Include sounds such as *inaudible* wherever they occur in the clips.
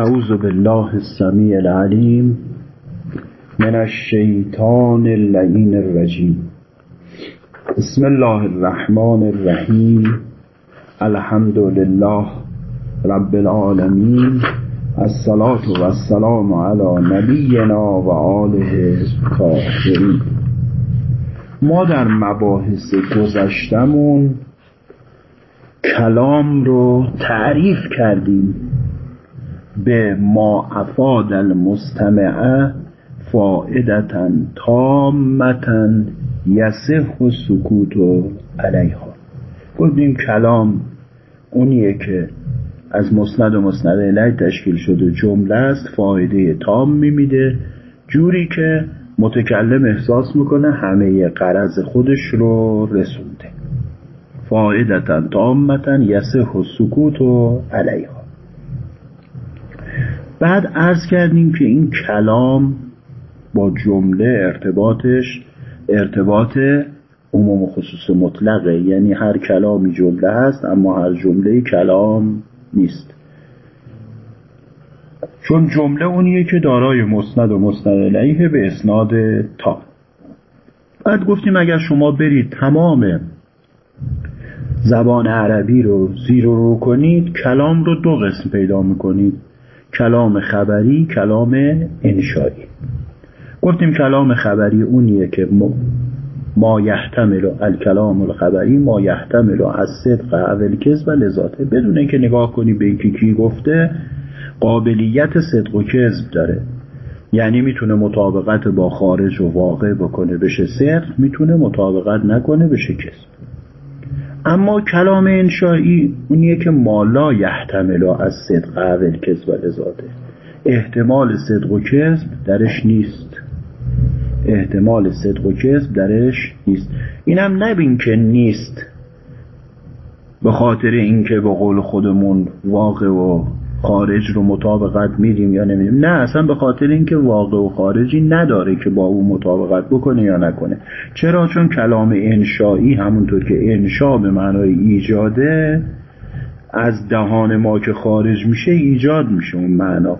أعوذ بالله السميع العليم من الشيطان اللعين الرجيم بسم الله الرحمن الرحيم الحمد لله رب العالمين الصلاة والسلام على نبینا و آله الطاهرین. ما در مباحث گذشتمون کلام رو تعریف کردیم. به ما افاد المستمعه فائدتا تامتا یسح و سکوت و علیها. گفتیم کلام اونیه که از مسند و مسند الی تشکیل شده جمله است فایده تام میمیده. جوری که متکلم احساس می‌کنه همه قرض خودش رو رسونده. فایدتا تامتا یسح و سکوت و علیها. بعد عرض کردیم که این کلام با جمله ارتباطش ارتباط عموم و خصوص مطلقه. یعنی هر کلامی جمله هست اما هر جمله کلام نیست. چون جمله اونیه که دارای مسند و مسند علیه به اسناد تا. بعد گفتیم اگر شما برید تمام زبان عربی رو زیر رو کنید کلام رو دو قسم پیدا می‌کنید. کلام خبری کلام انشایی گفتیم کلام خبری اونیه که ما یحتمل الکلام الخبری ما یحتمل از صدق اول کذب و لذاته. بدون اینکه نگاه کنی به اینکه کی گفته قابلیت صدق و کذب داره. یعنی می‌تونه مطابقت با خارج و واقع بکنه بشه صدق می‌تونه مطابقت نکنه بشه کذب. اما کلام انشایی اونیه که مالا یحتمل از صدق اول کذب و لذاته. احتمال صدق و کذب درش نیست. احتمال صدق و کذب درش نیست. اینم نبین که نیست. به خاطر اینکه به قول خودمون واقع و خارج رو مطابقت میدیم یا نمیدیم. نه اصلا به خاطر اینکه واقع و خارجی نداره که با او مطابقت بکنه یا نکنه. چرا؟ چون کلام انشایی همونطور که انشا به معنای ایجاده از دهان ما که خارج میشه ایجاد میشه اون معنا.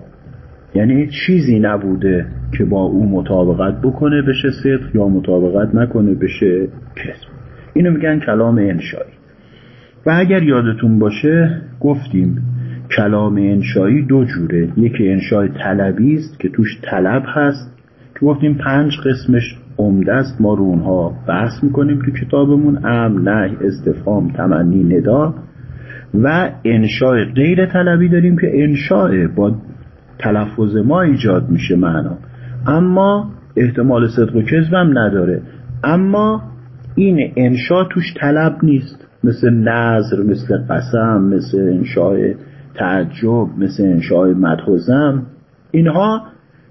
یعنی چیزی نبوده که با او مطابقت بکنه بشه صدق یا مطابقت نکنه بشه کسب اینو میگن کلام انشایی و اگر یادتون باشه گفتیم کلام انشایی دو جوره. یکی انشای طلبی است که توش طلب هست. که گفتیم پنج قسمش عمده است ما رو اونها بحث می‌کنیم تو کتابمون. ام نه استفهام تمنی ندا. و انشای غیر طلبی داریم که انشاء با تلفظ ما ایجاد میشه معنا. اما احتمال صدق و کذبم نداره. اما این انشا توش طلب نیست. مثل نظر مثل قسم مثل انشای تعجب مثل انشای مدخوزم اینها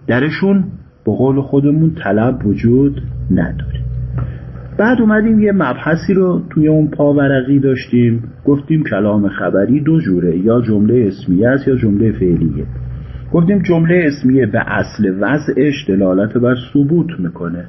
درشون به قول خودمون طلب وجود نداره. بعد اومدیم یه مبحثی رو توی اون پاورقی داشتیم گفتیم کلام خبری دو جوره یا جمله اسمیه است یا جمله فعلیه. گفتیم جمله اسمیه به اصل وضعش دلالت بر ثبوت می‌کنه.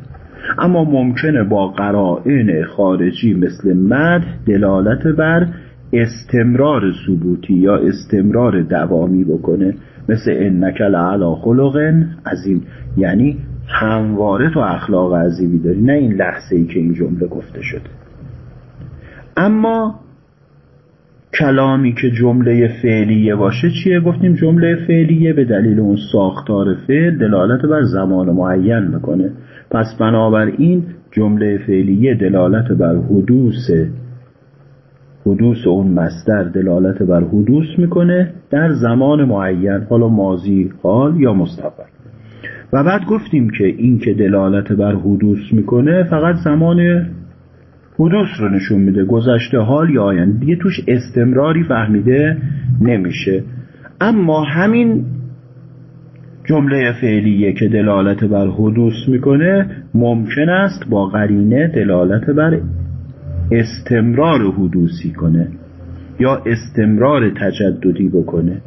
اما ممکنه با قرائن خارجی مثل مد دلالت بر استمرار ثبوتی یا استمرار دوامی بکنه. مثل انک لعلا خلق عظیم. یعنی همواره تو اخلاق عظیمی داری. نه این لحظه ای که این جمله گفته شده. اما کلامی که جمله فعلیه باشه چیه؟ گفتیم جمله فعلیه به دلیل اون ساختار فعل دلالت بر زمان معین می‌کنه. پس بنابراین جمله فعلیه دلالت بر حدوث حدوث اون مصدر دلالت بر حدوث می‌کنه در زمان معین حالا ماضی حال یا مستقبل و بعد گفتیم که این که دلالت بر حدوث می‌کنه فقط زمان حدوث رو نشون میده گذشته حال یا آینده. دیگه توش استمراری فهمیده نمیشه. اما همین جمله فعلیه که دلالت بر حدوث می‌کنه ممکن است با قرینه دلالت بر استمرار حدوثی کنه یا استمرار تجددی بکنه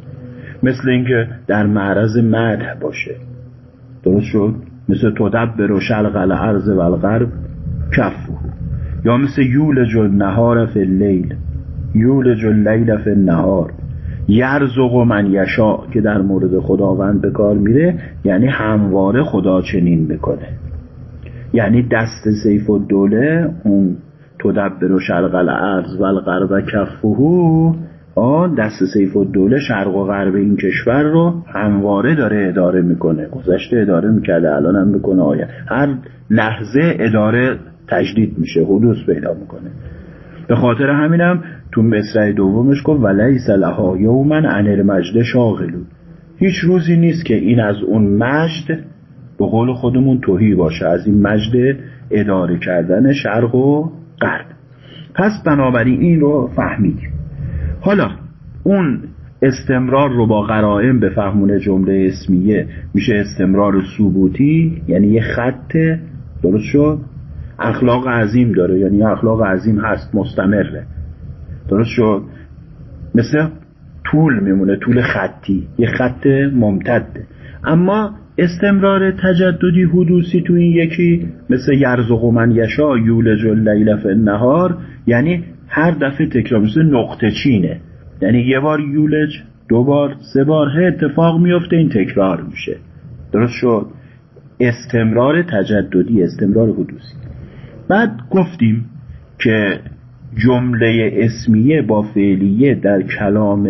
مثل اینکه در معرض مدح باشه. درست شد؟ مثل تدبر و شلق الارض و الغرب کفه. یا مثل یولج النهار فی اللیل یولج اللیل فی النهار. یرزق و من یشا که در مورد خداوند به کار میره یعنی همواره خدا چنین می‌کنه. یعنی دست سیف و دوله اون تدبر شرق الارض و الغرب کفهو آن دست سیف و دوله شرق و غرب این کشور رو همواره داره اداره می‌کنه. گذشته اداره می‌کرده الان هم می‌کنه. آیا هر لحظه اداره تجدید میشه حدوث پیدا می‌کنه. به خاطر همینم تو مصرع دومش گفت ولیس لها یوما عن المجد شاغلو هیچ روزی نیست که این از اون مجد به قول خودمون توهی باشه. از این مجد اداره کردن شرق و غرب پس بنابراین این رو فهمید. حالا اون استمرار رو با قرائم به فهمون جمله اسمیه میشه استمرار ثبوتی یعنی یه خط درست شد؟ اخلاق عظیم داره یعنی اخلاق عظیم هست مستمره. درست شد؟ مثل طول میمونه طول خطی. یه خط ممتده اما استمرار تجددی حدوثی تو این یکی مثل یرزق من یشا یولج اللیل فی النهار یعنی هر دفعه تکرار مثل نقطه چینه. یعنی یه بار یولج دو بار سه بار هه اتفاق میفته این تکرار میشه. درست شد؟ استمرار تجددی استمرار حدوثی. بعد گفتیم که جمله اسمیه با فعلیه در کلام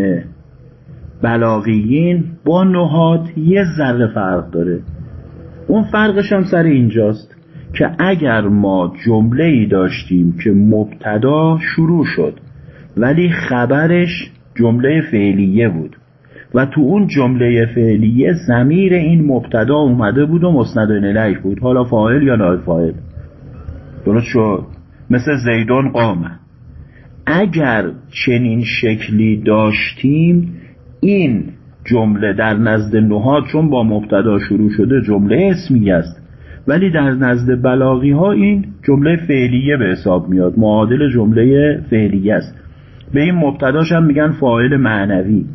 بلاغیین با نهاد یه ذره فرق داره. اون فرقش هم سر اینجاست که اگر ما جمله ای داشتیم که مبتدا شروع شد ولی خبرش جمله فعلیه بود و تو اون جمله فعلیه زمیر این مبتدا اومده بود و مسند الیه بود حالا فاعل یا نایب فاعل؟ درست شد؟ مثل زیدون قامه. اگر چنین شکلی داشتیم این جمله در نزد نهاد چون با مبتدا شروع شده جمله اسمی است. ولی در نزد بلاغی ها این جمله فعلیه به حساب میاد. معادل جمله فعلیه است. به این مبتداش هم میگن فاعل معنوی.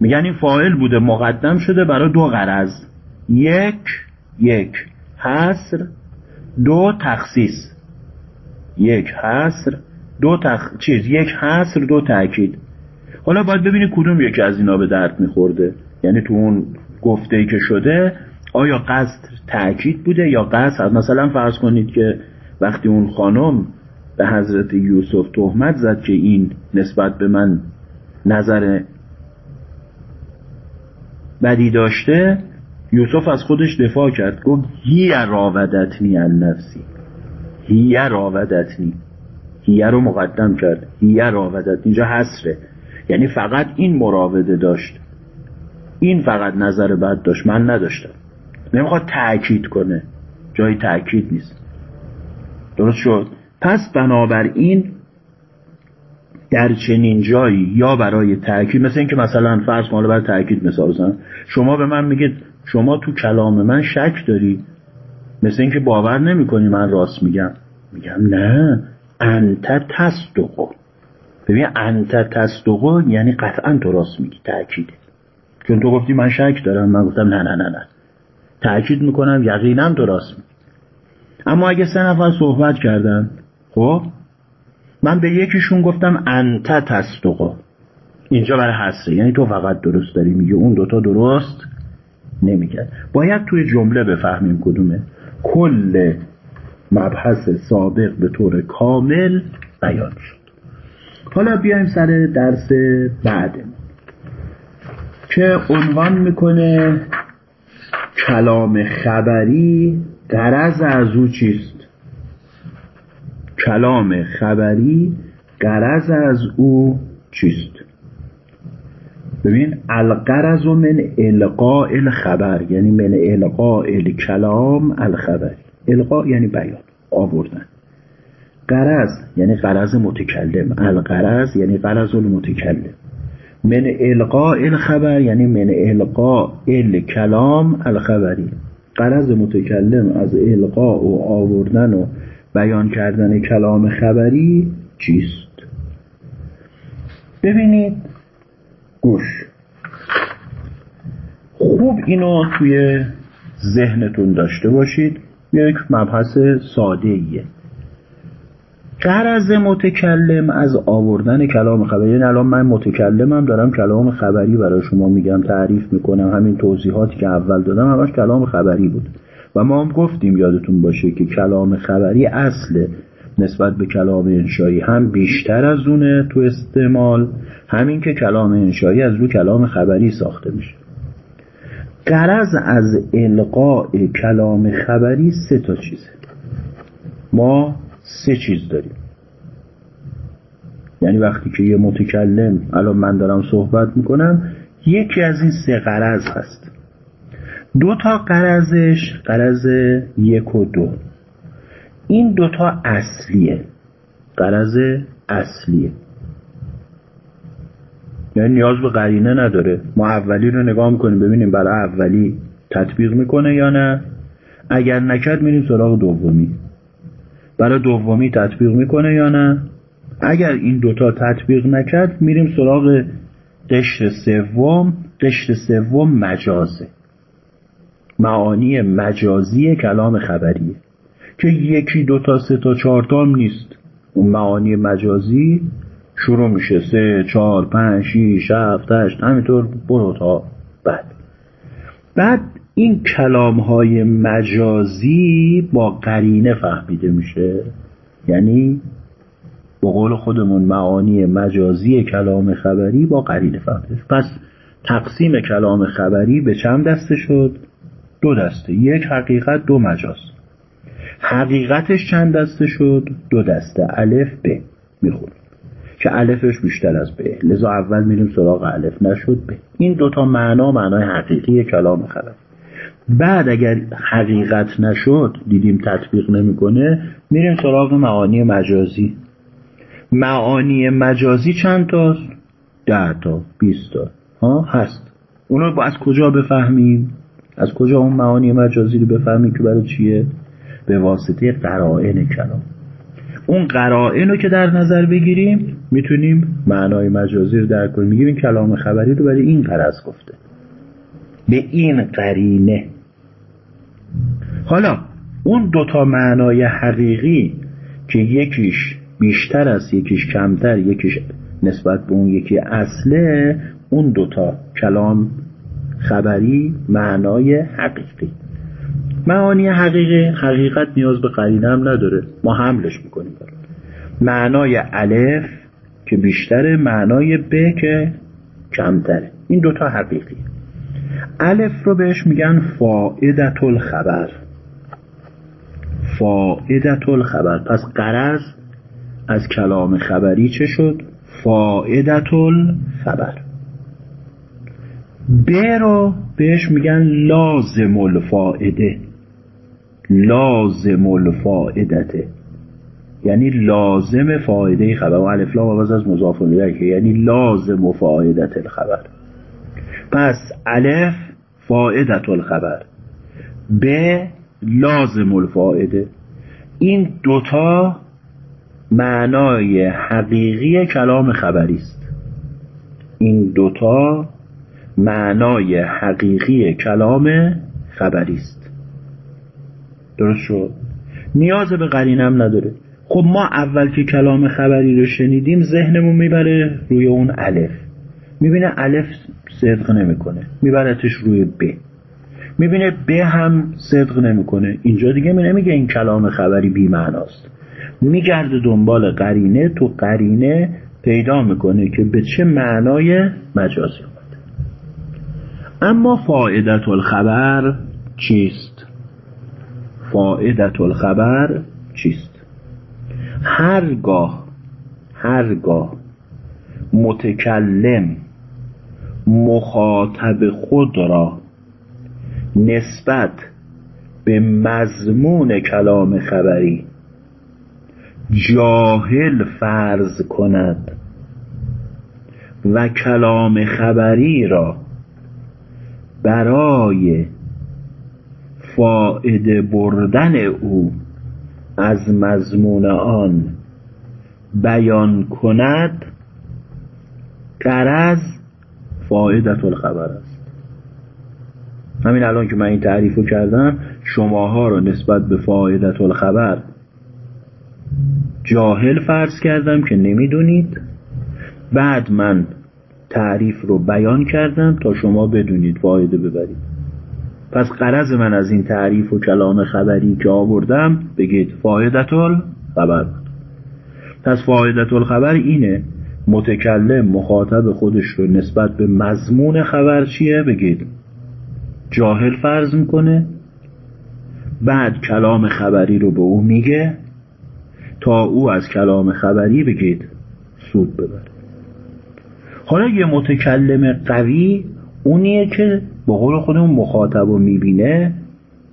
میگن این فاعل بوده مقدم شده برای دو غرض. یک یک. حصر دو تخصیص. یک حصر دو تخ... چیز یک حصر دو تاکید حالا باید ببینید کدوم یکی از اینا به درد میخورده. یعنی تو اون گفته که شده آیا قصد تاکید بوده یا قصد؟ مثلا فرض کنید که وقتی اون خانم به حضرت یوسف تهمت زد که این نسبت به من نظر بدی داشته یوسف از خودش دفاع کرد. گفت هی راودتنی عن نفسی هی راودتنی هی رو مقدم کرد. هی راودت اینجا حسره یعنی فقط این مراوده داشت. این فقط نظر بد داشت. من نداشتم. نمی‌خواد تأکید کنه. جای تأکید نیست. درست شد. پس بنابراین در چنین جایی یا برای تأکید مثل اینکه مثلا فرض کن برای تأکید مثال شما به من میگید شما تو کلام من شک داری؟ مثل اینکه باور نمی‌کنی من راست میگم. میگم نه. انت تصدقو ببین انت تصدقو یعنی قطعا تو راست میگی تأکیده. چون تو گفتی من شک دارم من گفتم نه نه نه نه. تأکید می‌کنم یقینا تو راست میگی. اما اگه سه نفر صحبت کردن خب؟ من به یکیشون گفتم انت تصدقو اینجا برای حسره یعنی تو فقط درست داری میگه اون دوتا درست نمیگه. باید توی جمله بفهمیم کدومه. کل مبحث سابق به طور کامل بیان شد. حالا بیایم سر درس بعدمون که عنوان می‌کنه کلام خبری قرض از او چیست؟ کلام خبری قرض از او چیست؟ ببین القرض من القاء الخبر یعنی من القاء الکلام الخبر. القاء یعنی بیان آوردن. قرض یعنی قرض متکلم. القرض یعنی قرض المتکلم. من القاء الخبر یعنی من القاء الکلام الخبری. قرض متکلم از القاء و آوردن و بیان کردن کلام خبری چیست؟ ببینید. گوش. خوب اینو توی ذهنتون داشته باشید. یک مبحث ساده ایه قرض متکلم از آوردن کلام خبری. یعنی الان من متکلمم دارم کلام خبری برای شما میگم تعریف می‌کنم همین توضیحاتی که اول دادم همش کلام خبری بود. و ما هم گفتیم یادتون باشه که کلام خبری اصل نسبت به کلام انشایی هم بیشتر از اونه تو استعمال. همین که کلام انشایی از رو کلام خبری ساخته میشه. قرض از القاء کلام خبری سه تا چیزه. ما سه چیز داریم. یعنی وقتی که یه متکلم الان من دارم صحبت می‌کنم یکی از این سه قرض هست. دو تا قرضش قرض یک و دو. این دوتا اصلیه. قرض اصلیه. یعنی نیاز به قرینه نداره. ما اولی رو نگاه می‌کنیم ببینیم برای اولی تطبیق می‌کنه یا نه. اگر نکرد میریم سراغ دومی. برای دومی تطبیق می‌کنه یا نه؟ اگر این دوتا تطبیق نکرد میریم سراغ قشر سوم. قشر سوم مجازه. معانی مجازی کلام خبریه. که یکی دو تا سه تا چهار تا هم نیست. اون معانی مجازی شروع میشه. سه چهار پنج شیش هفت هشت همینطور برو تا بعد. بعد این کلام های مجازی با قرینه فهمیده میشه. یعنی با قول خودمون معانی مجازی کلام خبری با قرینه فهمیده پس تقسیم کلام خبری به چند دسته شد؟ دو دسته. یک حقیقت دو مجاز. حقیقتش چند دسته شد؟ دو دسته. الف ب می‌خونیم که الفش بیشتر از به لذا اول میریم سراغ الف. نشد به این دوتا معنا معنای حقیقی کلام خبر. بعد اگر حقیقت نشد دیدیم تطبیق نمی‌کنه میریم سراغ معانی مجازی. معانی مجازی چند تاست؟ ده تا بیست تا. ها هست. اونو با از کجا بفهمیم؟ از کجا اون معانی مجازی رو بفهمیم که برای چیه؟ به واسطه قرائن کلام. اون قرائن رو که در نظر بگیریم می‌تونیم معنای مجازی رو درک کنیم. میگیم کلام خبری رو برای این قرض گفته. به این قرینه. حالا اون دوتا معنای حقیقی که یکیش بیشتر است یکیش کمتر یکیش نسبت به اون یکی اصله اون دوتا کلام خبری معنای حقیقی. معانی حقیقی حقیقت نیاز به قرینه هم نداره. ما حملش می‌کنیم. معنای الف که بیشتره معنای ب که کمتره. این دوتا حقیقی. الف رو بهش میگن فائدت الخبر فائدت الخبر پس قرض از کلام خبری چه شد؟ فائدت الخبر ب رو بهش میگن لازم الفائده لازم الفائدته یعنی لازم فایده خبر. و الف لام از مضاف الیه. یعنی لازم فایدت الخبر پس الف فائدت الخبر. ب لازم الفائده این دوتا معنای حقیقی کلام خبری است. این دوتا معنای حقیقی کلام خبری است. درست شد؟ نیاز به قرینم نداره. خب ما اول که کلام خبری رو شنیدیم ذهنمون می‌بره روی اون الف. می‌بینه الف صدق نمی‌کنه. میبرتش روی ب. می‌بینه ب هم صدق نمی‌کنه. اینجا دیگه می نمیگه این کلام خبری بی معناست. میگرده دنبال قرینه تو قرینه پیدا می‌کنه که به چه معنای مجازی اومده. اما فائدت الخبر چیست؟ فائدت الخبر چیست؟ هرگاه هرگاه متکلم مخاطب خود را نسبت به مضمون کلام خبری جاهل فرض کند و کلام خبری را برای فائده بردن او از مضمون آن بیان کند قرض فایدت الخبر است. همین الان که من این تعریف رو کردم شماها رو نسبت به فایدت الخبر جاهل فرض کردم که نمی‌دونید. بعد من تعریف رو بیان کردم تا شما بدونید فایده ببرید. پس قرض من از این تعریف و کلام خبری که آوردم بگید فایدت خبر پس فایدت الخبر اینه متکلم مخاطب خودش رو نسبت به مضمون خبر چیه؟ بگید. جاهل فرض می‌کنه. بعد کلام خبری رو به او میگه. تا او از کلام خبری بگید سود ببره. حالا یه متکلم قوی اونیه که به قول خودمون مخاطب و می‌بینه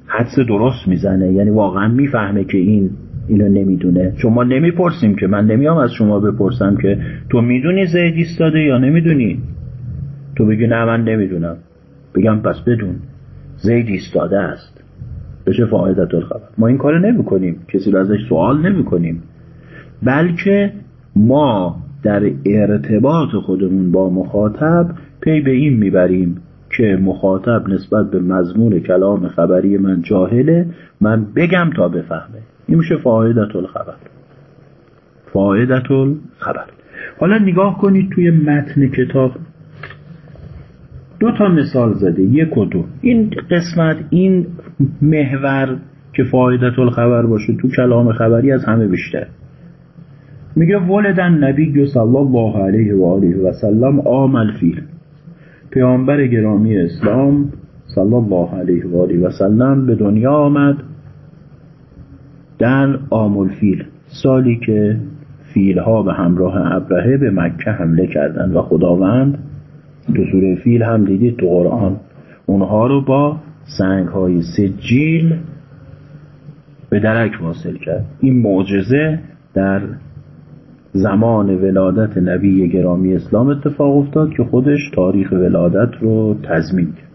حدس درست می‌زنه. یعنی واقعا می‌فهمه که این اینو نمی‌دونه. شما نمی‌پرسیم که من نمیام از شما بپرسم که تو می‌دونی زید ایستاده یا نمی‌دونی؟ تو بگی نه من نمی‌دونم. بگم پس بدون. زید ایستاده است. بشه فایدت الخبر ما این کار نمی کنیم کسی رو ازش سوال نمی کنیم بلکه ما در ارتباط خودمون با مخاطب پی به این می‌بریم که مخاطب نسبت به مضمون کلام خبری من جاهله من بگم تا بفهمه. این میشه فایدت الخبر فایدت الخبر حالا نگاه کنید توی متن کتاب. دو تا مثال زده یک و دو. این قسمت این محور که فایدت الخبر باشه تو کلام خبری از همه بیشتر. میگه ولدن نبی صلی الله علیه و آله و سلم آمل فیل پیامبر گرامی اسلام صلی الله علیه و آله و سلم به دنیا آمد. در آمل فیل سالی که فیلها به همراه ابرهه به مکه حمله کردند و خداوند تو سوره فیل هم دیدید تو قرآن. اونها رو با سنگ های سجیل به درک واصل کرد. این معجزه در زمان ولادت نبی گرامی اسلام اتفاق افتاد که خودش تاریخ ولادت رو تضمین کرد.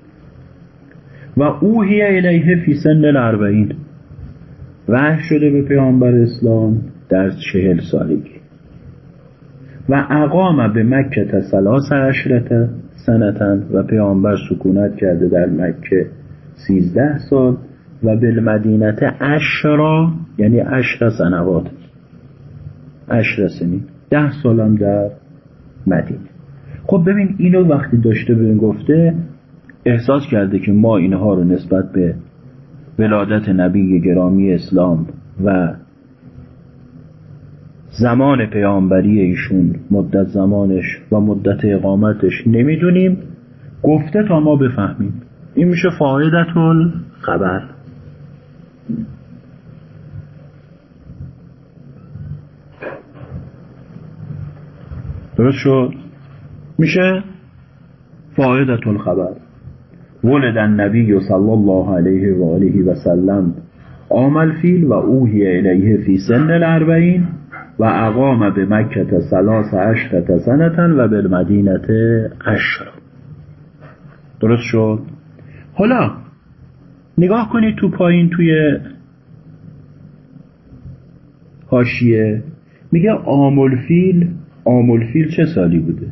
و اوهی الیه فی سن الاربعین. وحی شده به پیامبر اسلام در چهل سالگی. و اقام به مکه تسلاس عشرت سنتن و پیامبر سکونت کرده در مکه سیزده سال و به مدینت اشرا یعنی اشر سنوات. اشر سنین ده سالم در مدینه. خب ببین اینو وقتی داشته به گفته احساس کرده که ما اینها رو نسبت به ولادت نبی گرامی اسلام و زمان پیامبری ایشون مدت زمانش و مدت اقامتش نمی‌دونیم. گفته تا ما بفهمیم. این میشه فایدتون خبر. درست شد؟ میشه فایدت خبر. ولد النبی صلی الله علیه و آله و سلم آمل فیل و اوهی الیه فی سن الاربعین و اقام به مکت سلاس عشرت سنتن و به مدینت عشر. درست شد؟ حالا نگاه کنید تو پایین توی هاشیه میگه آمل فیل آمل فیل چه سالی بوده؟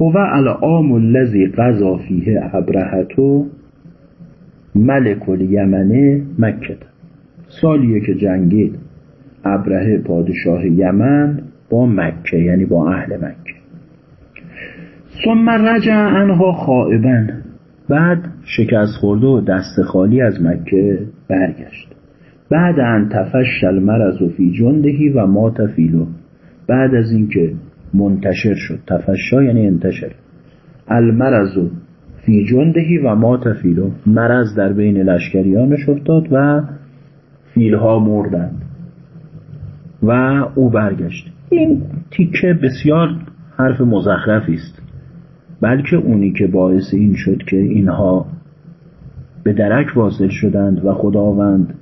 هو العام الذی قضا فیه ابرهتو ملک الیمنه مکه. سالیه که جنگید ابرهه پادشاه یمن با مکه یعنی با اهل مکه. ثم رجع انها خائبا. بعد شکست خورده و دست خالی از مکه برگشت. بعد ان تفشل مرض و فی جندهی و ما تفیلو بعد از اینکه منتشر شد. تفشا یعنی انتشر المرض فی جندهی و ما تفیلو مرض در بین لشکریانش افتاد و فیلها مردند. و او برگشت. این تیکه بسیار حرف مزخرفی است. بلکه اونی که باعث این شد که اینها به درک واصل شدند و خداوند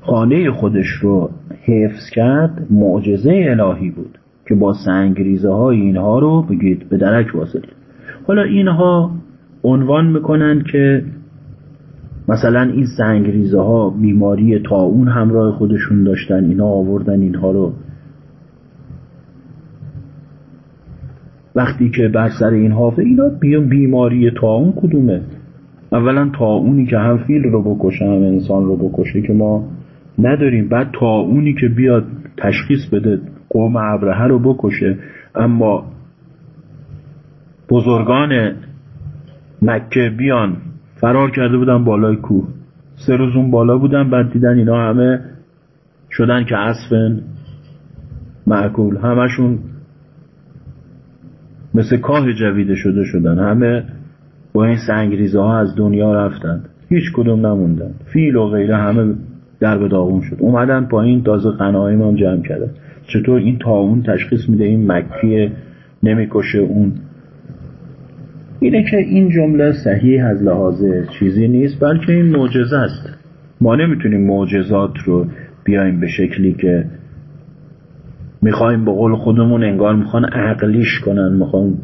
خانه خودش رو حفظ کرد معجزه الهی بود. که با سنگریزه های اینها رو بگید به درک واصل. حالا اینها عنوان می‌کنن که مثلا این سنگریزه ها بیماری اون همراه خودشون داشتن اینا آوردن اینها رو. وقتی که بر سر این حافظه اینا بیماری اون کدومه؟ اولا اونی که هم فیل رو بکشه هم انسان رو بکشه که ما نداریم. بعد تا اونی که بیاد تشخیص بده. قوم ابرهه رو بکشه. اما بزرگان مکه بیان فرار کرده بودن بالای کوه. سه روز اون بالا بودن بعد دیدن اینا همه شدن که اسفن معکول. همشون مثل کاه جویده شده شدن. همه با این سنگریزه ها از دنیا رفتند هیچ کدوم نموندن. فیل و غیره همه در به داغون شد. اومدن پایین تازه قنایم هم جمع کردن. چطور این تاون تشخیص میده این مکیه نمی‌کشه اون. اینه که این جمله صحیح از لحاظ چیزی نیست بلکه این معجزه است. ما نمی‌تونیم معجزات رو بیایم به شکلی که می‌خوایم به قول خودمون انگار می‌خوان عقلیش کنن می‌خوان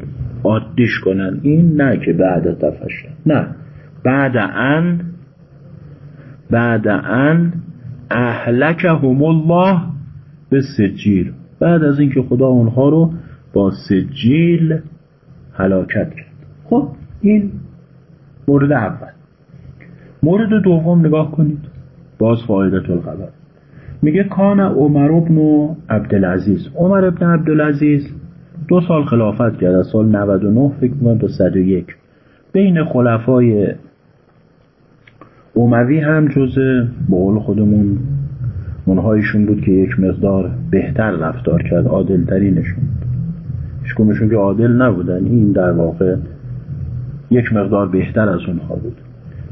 عادیش کنن. این نه که بعد تفشن نه. بعد ان بعد ان اهلکهم الله به سجیل. بعد از اینکه خدا اونها رو با سجیل هلاکت کرد. خب این مورد اول. مورد دوم نگاه کنید. باز فایده الخبر. میگه کان عمر ابن عبدالعزیز. عمر ابن عبدالعزیز دو سال خلافت کرد. از سال 99 فکر می‌کنم تا 101 بین خلفای اموی هم جز به قول خودمون اونهایشون بود که یک مقدار بهتر رفتار کرد عادلترینشون هیچکدومشون که عادل نبودن این در واقع یک مقدار بهتر از اونها بود.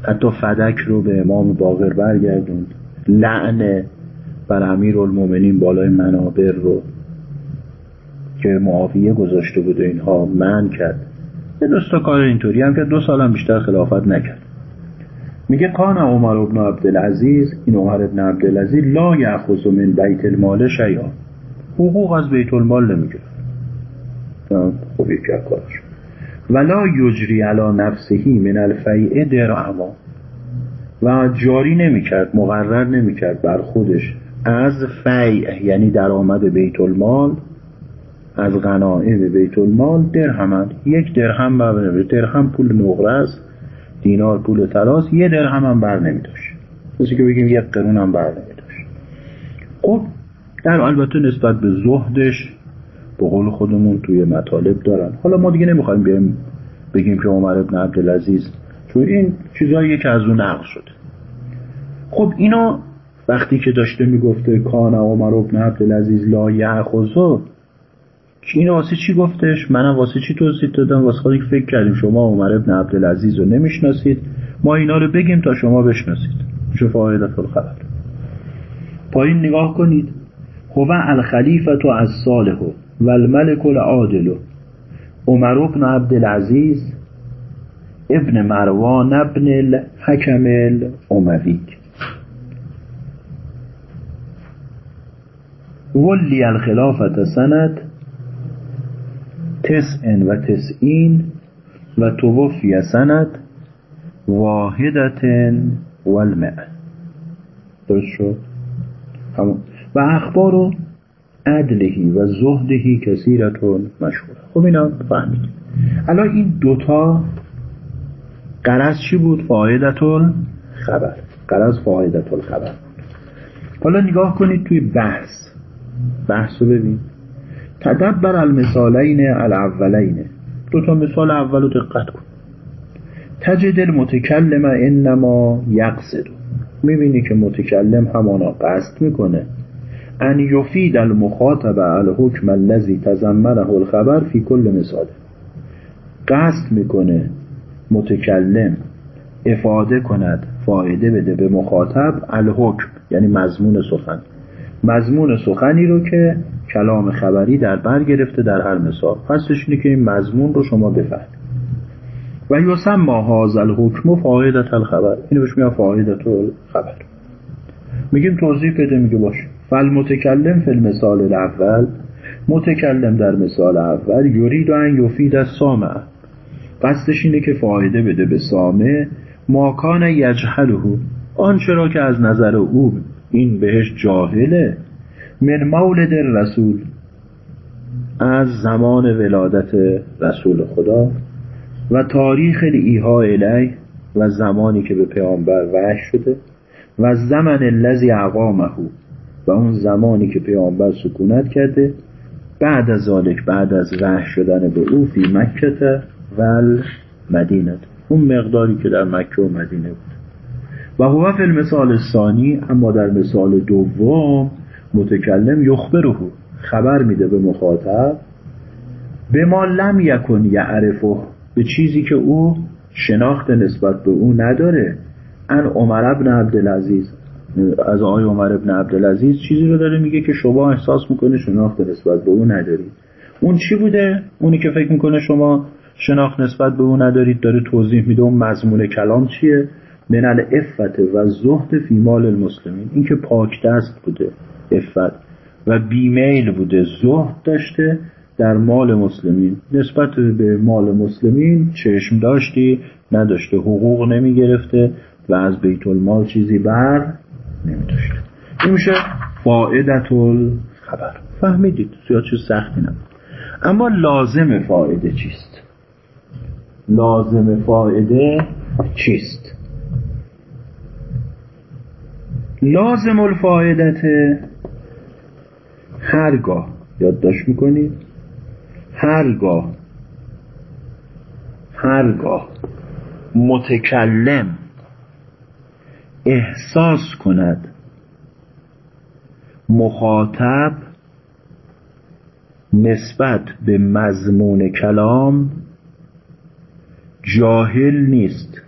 حتی فدک رو به امام باقر برگردوند. لعن بر امیر المومنین بالای منابر رو که معافیه گذاشته بود اینها من کرد. یه دوستا کار اینطوری هم که دو سالم بیشتر خلافت نکرد. میگه کان عمر ابن عبدالعزیز این عمر ابن عبدالعزیز لا یعخذ من بیت المال شیئا. حقوق از بیت المال نمی‌گرفت. خب یکی کارش. ولا یجری علا نفسهی من الفیعه درعما و جاری نمی‌کرد مقرر نمی‌کرد بر خودش از فیع یعنی درآمد بیت المال از غنائم بیت المال درهم یک درهم بر درهم پول نقره است دینار پول تراس یه درهم هم بر مثل که بگیم یک قرون هم بر نمیداشت. خب در البته نسبت به زهدش به قول خودمون توی مطالب دارن. حالا ما دیگه نمی‌خوایم بیایم بگیم که عمر ابن عبدالعزیز چون این چیزایی که از اون نقل شده. خب اینو وقتی که داشته می‌گفته کان عمر ابن عبدالعزیز لا یعخذو این واسه چی گفتش؟ منم واسه چی توضیح دادم؟ واسه خودی فکر کردیم شما عمر ابن عبدالعزیز رو نمی‌شناسید. ما اینا رو بگیم تا شما بشناسید. چه فایدت الخبر پایین نگاه کنید. هو الخلیفت و از صالح و الملک العادل. عمر ابن عبدالعزیز ابن مروان ابن الحکم الاموی. ولی الخلافت سند تسع و تسعین و توفی سند واحدت و المئه درست شد؟ همون و اخبار عدلهی و زهدهی کثیرتون مشهور خب اینا فهمید الان این دوتا قرض چی بود؟ فایدتون خبر. قرض فایدتون خبر. حالا نگاه کنید توی بحث. بحث رو ببین. تدبر المثالین الاولین دو تا مثال اول رو دقت کن. تجد المتکلم انما یقصد. می‌بینی که متکلم همانا قصد می‌کنه. ان یفید المخاطب الحکم الذي تزمنه الخبر فی کل مثال. قصد می‌کنه متکلم افاده کند فایده بده به مخاطب الحکم یعنی مضمون سخن. مضمون سخنی رو که کلام خبری در بر گرفته در هر مثال. پسش اینه که این مضمون رو شما بفهمید و یوسم ما هاز الحکم و فایدت الخبر. اینو بهش میگن فایدت الخبر. میگیم توضیح بده میگه باش. فل متکلم فی المثال الاول. متکلم در مثال اول. یورید ان یفید از سامع قصدش اینه که فایده بده به سامع ماکان یجهله. آنچه را که از نظر او این بهش جاهله. من مولد رسول. از زمان ولادت رسول خدا و تاریخ ایها الی و زمانی که به پیامبر وحش شده و زمن الذی اقامه و اون زمانی که پیامبر سکونت کرده بعد از ذالک بعد از وحی شدن به او فی مکه و مدینه اون مقداری که در مکه و مدینه بود. و هو فی المثال ثانی اما در مثال دوم متکلم یخبره خبر میده به مخاطب به ما لم یکن یعرفه به چیزی که او شناخت نسبت به او نداره. ان عمر ابن عبدالعزیز از آقای عمر ابن عبدالعزیز چیزی رو داره میگه که شما احساس می‌کنه شناخت نسبت به او ندارید اون چی بوده؟ اونی که فکر می‌کنه شما شناخت نسبت به او ندارید داره توضیح میده اون مضمون کلام چیه؟ من الافت و زهد فی مال المسلمین. این که پاک دست بوده افت و بیمیل بوده زهد داشته در مال مسلمین. نسبت به مال مسلمین چشم داشتی نداشته حقوق نمی گرفته و از بیت المال چیزی بر نمی داشته این میشه فائدت خبر. فهمیدید زیاد چیز سختی نبود. اما لازم فایده چیست؟ لازم فایده چیست؟ لازم الفایدت هرگاه. یادداشت می‌کنید هرگاه. هرگاه. متکلم. احساس کند. مخاطب نسبت به مضمون کلام جاهل نیست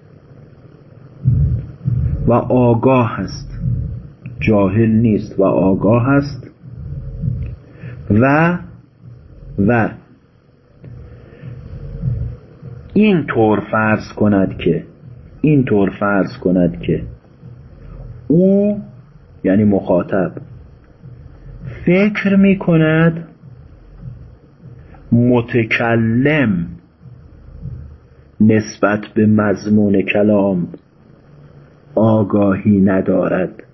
و آگاه است. جاهل نیست و آگاه است. و و. این طور فرض کند که این طور فرض کند که او یعنی مخاطب فکر می کند متکلم نسبت به مضمون کلام آگاهی ندارد.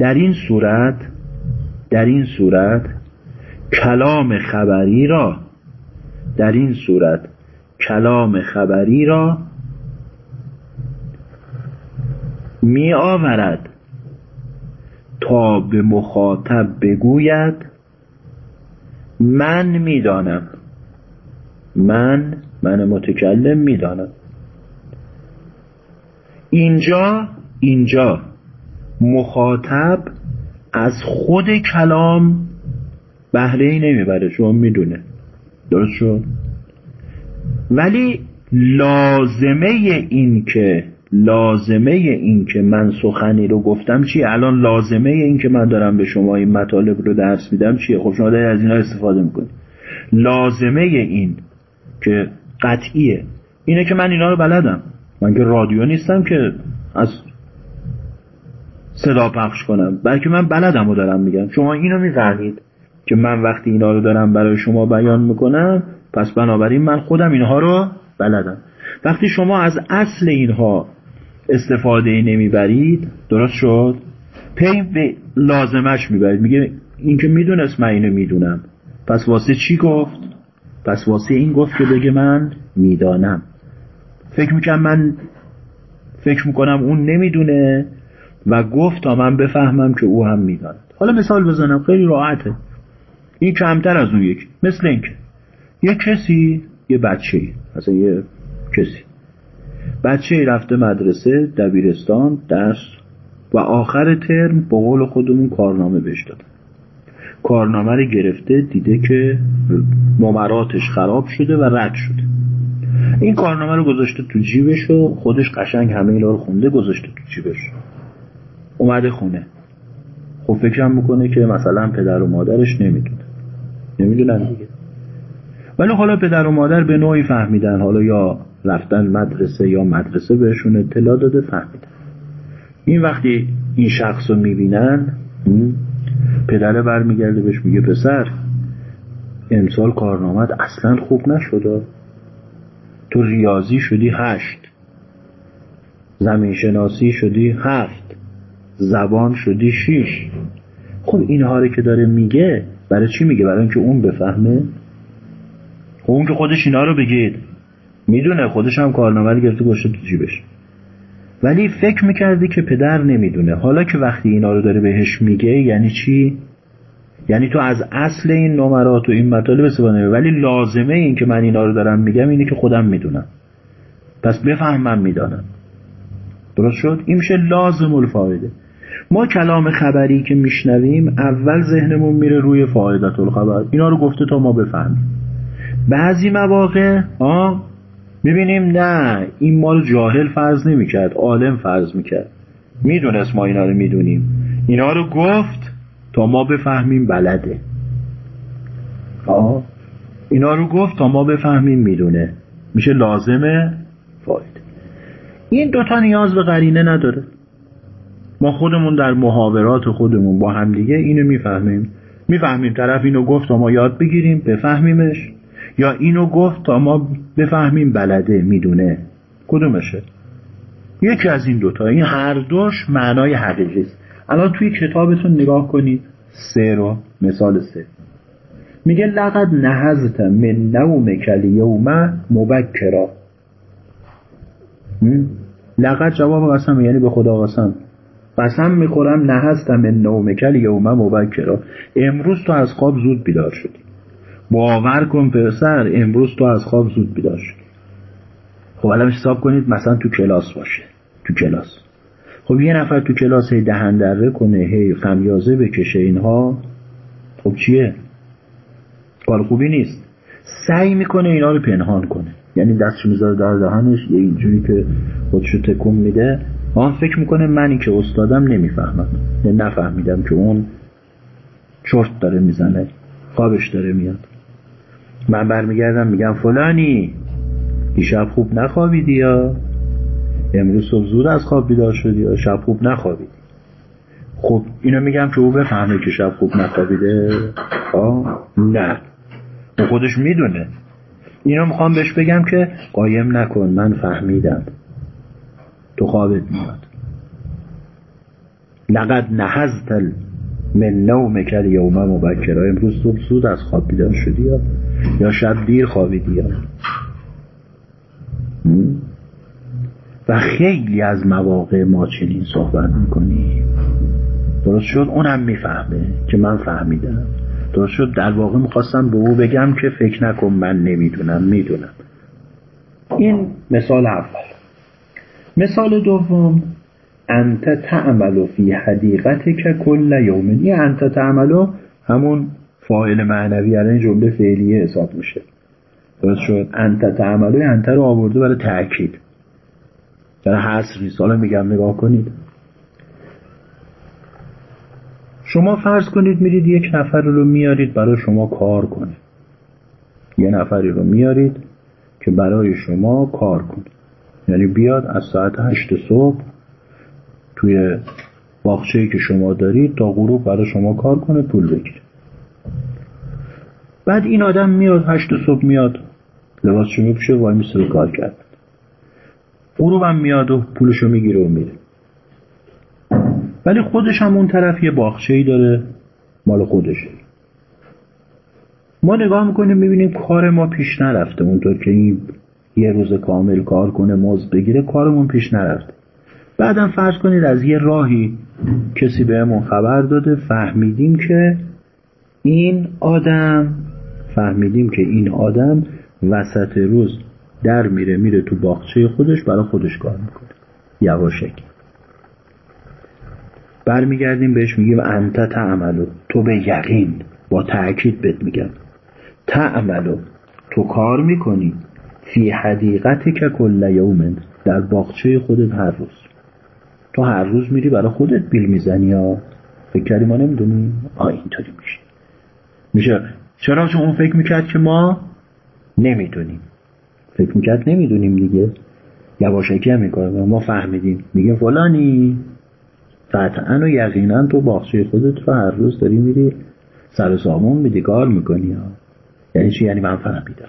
در این صورت در این صورت کلام خبری را در این صورت کلام خبری را می آورد تا به مخاطب بگوید من می‌دانم من من متکلم می‌دانم اینجا اینجا مخاطب از خود کلام بهره ای نمی‌بره شما می‌دونه. درست شد؟ ولی لازمه این که لازمه این که من سخنی رو گفتم چیه الان لازمه این که من دارم به شما این مطالب رو درس میدم چیه؟ خب شما دارید از اینا استفاده می‌کنید. لازمه این که قطعیه. اینه که من اینا رو بلدم. من که رادیو نیستم که از صدا پخش کنم. بلکه من بلدم رو دارم میگم. شما اینو می‌فهمید که من وقتی اینا رو دارم برای شما بیان می‌کنم پس بنابراین من خودم اینها رو بلدم. وقتی شما از اصل اینها استفاده نمی‌برید درست شد؟ پی به لازمش می‌برید. میگه این که می‌دونست من اینو می‌دونم. پس واسه چی گفت؟ پس واسه این گفت که بگه من می‌دانم. فکر می‌کنم من فکر می‌کنم اون نمی‌دونه و گفت تا من بفهمم که او هم می‌داند. حالا مثال بزنم خیلی راحته. این کمتر از اون یک مثل اینکه یه کسی یه بچه مثلا یه کسی. بچه رفته مدرسه دبیرستان درس و آخر ترم به قول خودمون کارنامه بهش دادن کارنامه رو گرفته دیده که نمراتش خراب شده و رد شده. این کارنامه رو گذاشته تو جیبش و خودش قشنگ همه اینا رو خونده گذاشته تو جیبش. اومده خونه. خب فکرم می‌کنه که مثلا پدر و مادرش نمی‌دونه. نمی‌دونن. دیگه ولی حالا پدر و مادر به نوعی فهمیدن. حالا یا رفتن مدرسه یا مدرسه بهشون اطلاع داده فهمیدن. این وقتی این شخص رو می‌بینن پدره برمیگرده بهش میگه پسر امسال کارنامت اصلا خوب نشده تو ریاضی شدی هشت. زمین شناسی شدی هفت. زبان شدی شیش. خب اینها رو که داره میگه برای چی میگه؟ برای اینکه اون بفهمه. خب اون که خودش اینا رو بگید می‌دونه. خودش هم کارنامه رو گرفته گوشه تو جیبش. ولی فکر می‌کردی که پدر نمی‌دونه. حالا که وقتی اینا رو داره بهش میگه یعنی چی؟ یعنی تو از اصل این نمرات و این مطالب استفاده ولی لازمه این که من اینا رو دارم میگم اینه که خودم می‌دونم. پس بفهمم می‌دانم. درست شد؟ این میشه لازم الفایده ما کلام خبری که میشنویم اول ذهنمون میره روی فایدت الخبر. اینا رو گفته تا ما بفهمیم. بعضی مواقع آه می‌بینیم نه این ما رو جاهل فرض نمی‌کرد عالم فرض می‌کرد. می‌دونست ما اینا رو می‌دونیم. اینا رو گفت تا ما بفهمیم بلده. آه اینا رو گفت تا ما بفهمیم می‌دونه. میشه لازمه فاید این دوتا نیاز به قرینه نداره. ما خودمون در محاورات خودمون با همدیگه اینو می‌فهمیم. می‌فهمیم طرف اینو گفت تا ما یاد بگیریم بفهمیمش. یا اینو گفت تا ما بفهمیم بلده می‌دونه. کدومشه؟ یکی از این دوتا. این هر دوش معنای حقیقی است. الان توی کتابتون نگاه کنید. سه رو مثال سه. میگه لقد نهزت من نوم کل یوم مبکرا لقد جواب قسم یعنی به خدا قسم. قسم می‌خورم نهستم من نوم کل یوم مبکرا. امروز تو از خواب زود بیدار شدی. باور کن پسر امروز تو از خواب زود بیدار شدی. خب الان حساب کنید مثلا تو کلاس باشه. تو کلاس. خب یه نفر تو کلاس هی دهندره کنه هی خمیازه بکشه اینها. خب چیه؟ کار خوبی نیست. سعی می‌کنه اینا رو پنهان کنه. یعنی دستش می‌ذاره در دهنش یه اینجوری که خودشو تکون میده. آن فکر می‌کنه منی که استادم نمی‌فهمم. نفهمیدم که اون چرت داره می‌زنه خوابش داره میاد. من برمیگردم میگم فلانی دیشب خوب نخوابیدی یا؟ امروز صبح زود از خواب بیدار شدی یا؟ شب خوب نخوابیدی. خب اینو میگم که او بفهمه که شب خوب نخوابیده. آه نه. او خودش می‌دونه. اینو می‌خوام بهش بگم که قایم نکن من فهمیدم. تو خوابت میاد لقد نهزت من نوم کل یوم مبکرا. امروز صبح زود از خواب بیدار شدی یا یا شب دیر خوابیدی یا؟ و خیلی از مواقع ما چنین صحبت می‌کنیم. درست شد؟ اونم می‌فهمه که من فهمیدم. درست شد؟ در واقع می‌خواستم به او بگم که فکر نکن من نمی‌دونم می‌دونم. این مثال اول. مثال دوم انت تعمل فی حدیقتک کل یوم. این انت تعملو همون فاعل معنوی الان جمله فعلیه حساب میشه. درست شد؟ انت تعملو انت رو آورده برای تاکید در حصر نیست. حالا میگم نگاه کنید. شما فرض کنید میرید یک نفر رو میارید برای شما کار کنه. یه نفری رو میارید که برای شما کار کنه. یعنی بیاد از ساعت هشت صبح توی باغچه‌ای که شما دارید تا غروب برای شما کار کنه پول بگیره بعد این آدم میاد هشت صبح میاد لباسشو میپوشه وای میسه کار کرد. غروبم میاد و پولشو می‌گیره و میره. ولی خودش هم اون طرف یه باغچه‌ای داره مال خودشه. ما نگاه می‌کنیم می‌بینیم کار ما پیش نرفته. اونطور که این یه روز کامل کار کنه مزد بگیره کارمون پیش نرفته بعدم فرض کنید از یه راهی کسی بهمون خبر داده فهمیدیم که این آدم فهمیدیم که این آدم وسط روز در میره میره تو باغچه خودش برای خودش کار می‌کنه. یواشکی. برمیگردیم بهش میگیم انت تعملو تو به یقین با تأکید بهت میگم. تعملو تو کار می‌کنی. فی حدیقت که کل یومن در باغچه خودت هر روز. تو هر روز میری برای خودت بیل می‌زنی یا؟ فکر کردی ما نمی‌دونیم؟ آه اینطوری میشه. میشه. چرا؟ چون اون فکر می‌کرد که ما نمی‌دونیم. فکر می‌کرد نمی‌دونیم دیگه. یواشکی هم می‌کنه. ما فهمیدیم. میگه فلانی. قطعا و یقینا تو باغچه خودت رو هر روز داری میری سر سامون میدی. کار می‌کنی. ها یعنی چی؟ یعنی من فهمیدم.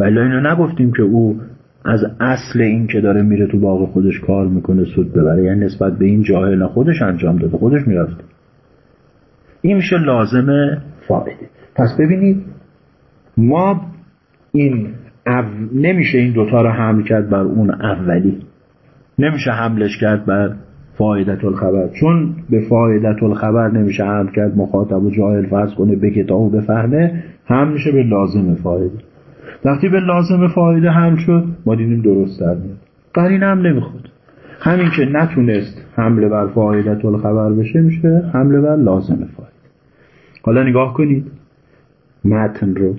ولی اینو نگفتیم که او از اصل این که داره میره تو باغ خودش کار می‌کنه سود ببره. یعنی نسبت به این جاهل خودش انجام داده خودش می‌رفته این میشه لازم فایده پس ببینید ما این نمیشه این دوتا رو حمل کرد بر اون اولی. نمیشه حملش کرد بر فایدت الخبر چون به فایدت الخبر نمیشه حمل کرد مخاطب و جاهل فرض کنه به کتاب بفهمه هم میشه به لازم فایده وقتی به لازم فایده حمل شد ما دیدیم درست در میاد. قرین هم نمی‌خواد همین که نتونست حمله بر فایدت الخبر بشه میشه حمله بر لازم فایده. حالا نگاه کنید. متن رو.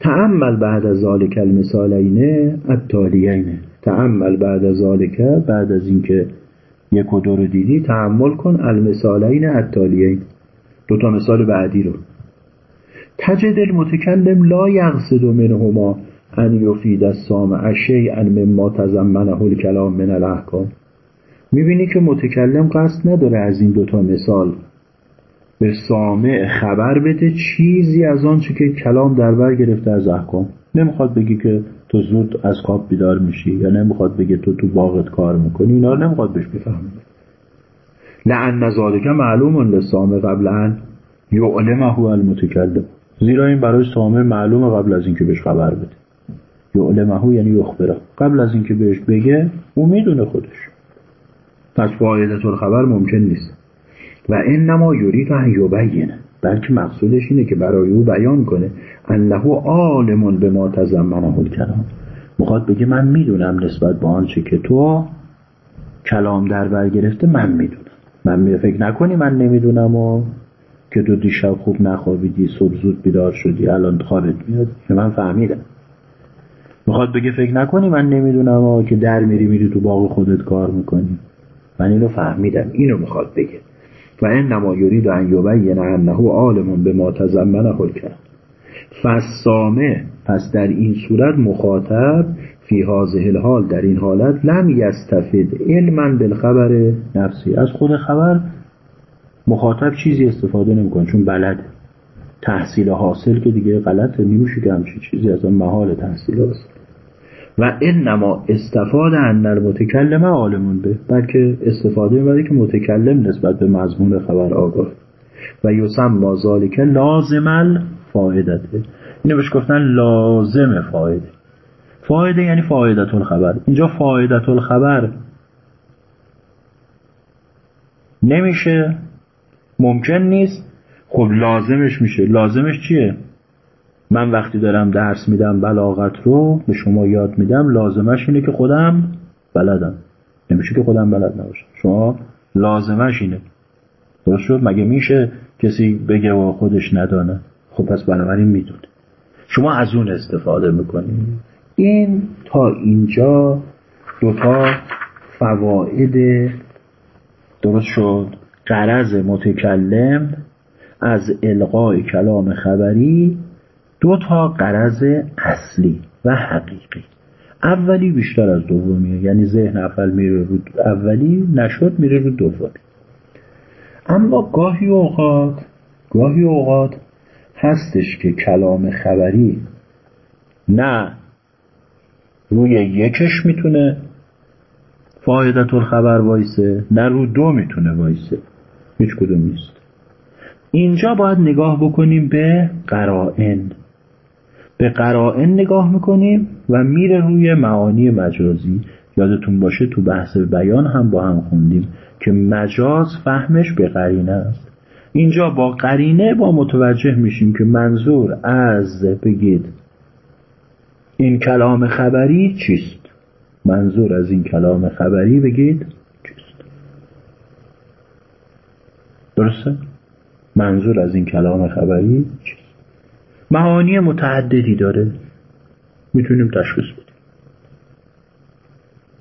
تعمل بعد از ذالک المثالین التالیین. تعمل بعد از ذالک بعد از اینکه یک و دو رو دیدی تحمل کن المثالین التالیین. دو تا مثال بعدی رو. تجد المتکلم لا یقصد منهما ان یفید السامع شیئا مما تضمنه الکلام من الاحکام. می‌بینی که متکلم قصد نداره از این دوتا مثال به سامع خبر بده چیزی از آنچه که کلام در بر گرفته از احکام. نمی‌خواد بگی که تو زود از خواب بیدار میشی یا نمی‌خواد بگه تو تو باغت کار می‌کنی اینا نمی‌خواد بهش بفهمه. لعن ذالک معلوم لسامع قبل ان یعلمه المتکلم. زیرا این برای سامع معلومه قبل از اینکه بهش خبر بده. یعلمه یعنی یخبره. قبل از اینکه بهش بگه او می‌دونه خودش. پس فایدت الخبر ممکن نیست. و انما یرید ان یبینه بلکه مقصودش اینه که برای او بیان کنه. انه عالم به ما تضمنه الکلام. می‌خواد بگه من می‌دونم نسبت به آنچه که تو کلام در بر گرفته من می‌دونم. من می فکر نکنی من نمی‌دونم و که تو دیشب خوب نخوابیدی صبح زود بیدار شدی الان خوابت میاد. که من فهمیدم می‌خواد بگه فکر نکنی من نمی‌دونم که در میری میری تو باغ خودت کار می‌کنی. من اینو فهمیدم. اینو می‌خواد بگه. و انما یرید ان یبین انه عالم به ما تضمنه الکلام فسامه پس در این صورت مخاطب فی هذه الحال در این حالت لم یستفید علما بالخبر. نفسی. از خود خبر مخاطب چیزی استفاده نمی‌کنه چون بلد. تحصیل حاصل که دیگه غلطه نمیشه که همچین چیزی از اون محال تحصیل حاصل و انما استفاده ان المتکلم عالمون به بلکه استفاده می‌بره که متکلم نسبت به مضمون خبر آگاه. و یسم ذالک لازم الفائدته اینو بهش گفتن لازم فایده فایده یعنی فایدت الخبر. اینجا فایدت الخبر نمیشه ممکن نیست. خب لازمش میشه. لازمش چیه؟ من وقتی دارم درس میدم بلاغت رو به شما یاد میدم لازمش اینه که خودم بلدم. نمیشه که خودم بلد نباشم. شما لازمش اینه. درست شد؟ مگه میشه کسی بگه و خودش ندانه؟ خب پس بنابراین می‌دونه شما از اون استفاده می‌کنید این تا اینجا دوتا فواید درست شد. قرض متکلم از القای کلام خبری دو تا قرض اصلی و حقیقی. اولی بیشتر از دومیه یعنی ذهن اول میره رو اولی نشد میره رو دومی. اما گاهی اوقات گاهی اوقات هستش که کلام خبری نه روی یکش می‌تونه فایدت الخبر وایسه نه رو دو می‌تونه وایسه. هیچ کدوم نیست. اینجا باید نگاه بکنیم به قرائن. به قرائن نگاه می‌کنیم و میره روی معانی مجازی. یادتون باشه تو بحث بیان هم با هم خوندیم که مجاز فهمش به قرینه است. اینجا با قرینه با متوجه میشیم که منظور از بگید این کلام خبری چیست؟ منظور از این کلام خبری بگید چیست درسته؟ منظور از این کلام خبری معانی متعددی داره. می‌تونیم تشخیص بدیم.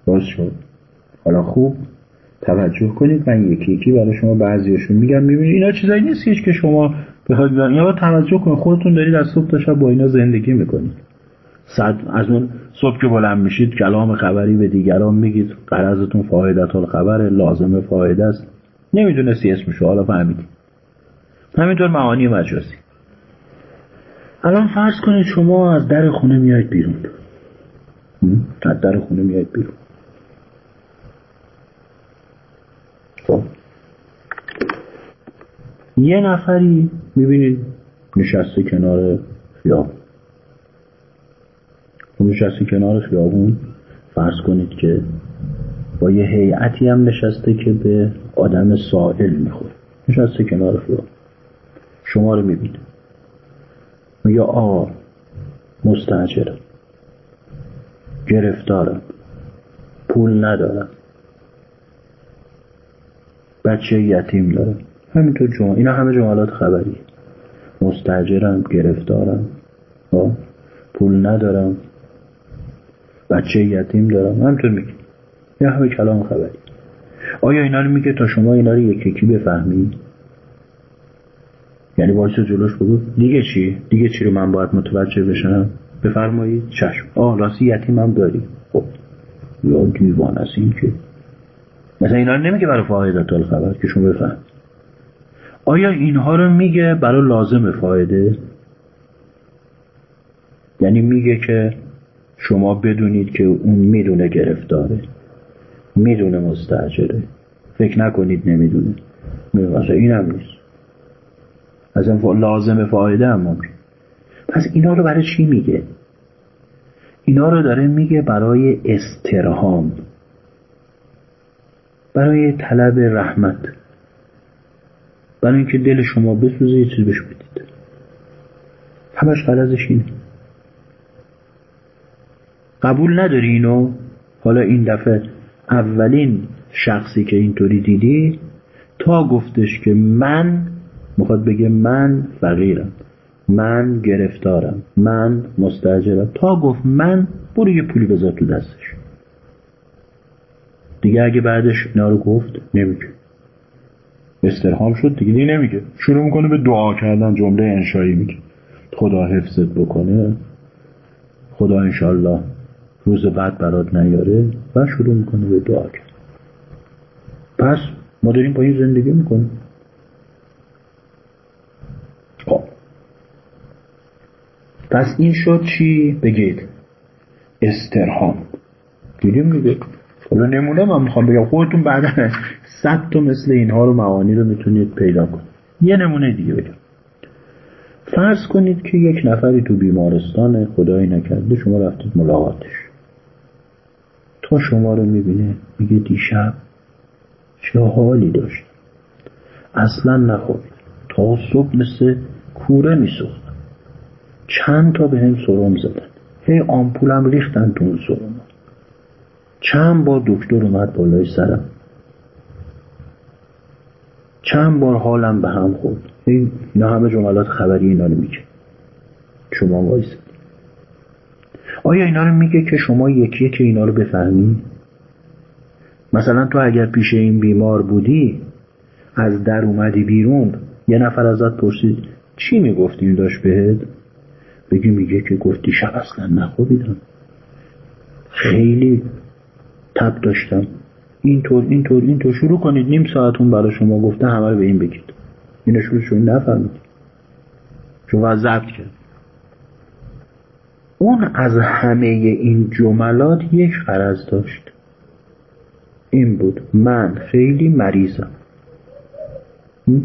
باز شد. حالا خوب. توجه کنید. من یکی یکی برای شما بعضیشون میگم. می‌بینید اینا چیزایی نیست که شما بخواید یا توجه کنید. خودتون دارید از صبح تا شب با اینا زندگی می‌کنید. صد از اون صبح که بلند میشید کلام خبری به دیگران میگید. قرضتون فایدت الخبر لازمه فایده است. نمی‌دونستی اسمشو حالا فهمیدی همینطور معانی مجازی. الان فرض کنید شما از در خونه میاید بیرون. از در خونه میاید بیرون. خب. یه نفری می‌بینید نشسته کنار خیابون. خب نشسته کنار خیابون. فرض کنید که با یه هیئتی هم نشسته که به آدم سائل می‌خوره. نشسته کنار خیابون شما رو می‌بینه. میگه آقا مستجرم گرفتارم. پول ندارم. بچه یتیم دارم. همینطور جمعه اینا همه جملات خبری. مستجرم گرفتارم. خب؟ پول ندارم. بچه یتیم دارم. همینطور میگه. همه کلام خبری. آیا اینا رو میگه تا شما اینا رو یکی یکی بفهمی یعنی وایس جلوش بگو دیگه چی؟ دیگه چی رو من باید متوجه بشم؟ بفرمایید چشم. آه راستی یتیم هم داری. خب یا دیوان است این که. مثلا اینا رو نمیگه برای فایدت خبر که شما بفهم آیا اینها رو میگه برای لازم فایده؟ یعنی میگه که شما بدونید که اون می‌دونه گرفتاره. می‌دونه مستعجره فکر نکنید نمی‌دونه. مثلا این هم نیست. اصلا لازم فایده هم ممکن. پس اینا رو برای چی میگه؟ اینا رو داره میگه برای استرهام. برای طلب رحمت. برای اینکه دل شما بسوزه یه چیز بهش بدید. همش اینه. قبول نداری اینو؟ حالا این دفعه اولین شخصی که اینطوری دیدی تا گفتش که من می‌خواد بگه من فقیرم من گرفتارم من مستجرم تا گفت من برو یه پولی بذار تو دستش. دیگه اگه بعدش اینا رو گفت نمیگه استرهام شد دیگه دیگه نمیگه شروع می‌کنه به دعا کردن جمله انشایی میگه. خدا حفظت بکنه. خدا انشالله روز بعد برات نیاره و شروع می‌کنه به دعا کرد. پس ما داریم با این زندگی می‌کنیم. خب. پس این شد چی؟ بگید. استرهام دیدیم میگه حالا نمونه من می‌خوام بگم. خودتون بعدا صد تا مثل اینها رو معانی رو می‌تونید پیدا کنید. یه نمونه دیگه بگم. فرض کنید که یک نفری تو بیمارستان خدایی نکرده شما رفتید ملاقاتش. تا شما رو می‌بینه. میگه دیشب چه حالی داشت؟ اصلا نخورد تا صبح مثل کوره میسوخت چند تا به هم سرم زدن. هی آمپولم ریختن تو اون سرم. چند بار دکتر اومد بالای سرم. چند بار حالم به هم خورد. اینا همه جملات خبری اینا رو میگه. شما وایسید آیا اینا رو میگه که شما یکیه که اینا رو بفهمی؟ مثلا تو اگر پیش این بیمار بودی از در اومدی بیرون یه نفر ازت پرسید چی می‌گفتی؟ این داشت بهت بگی میگه که گفتی شب اصلا نخوابیدم. خیلی تب داشتم. اینطور اینطور اینطور. شروع کنید. نیم ساعتون برای شما گفته همه رو به این بگید. اینو شروع شما نفهمید. شما ضبط کرد. اون از همه این جملات یک قرض داشت. این بود من خیلی مریضم.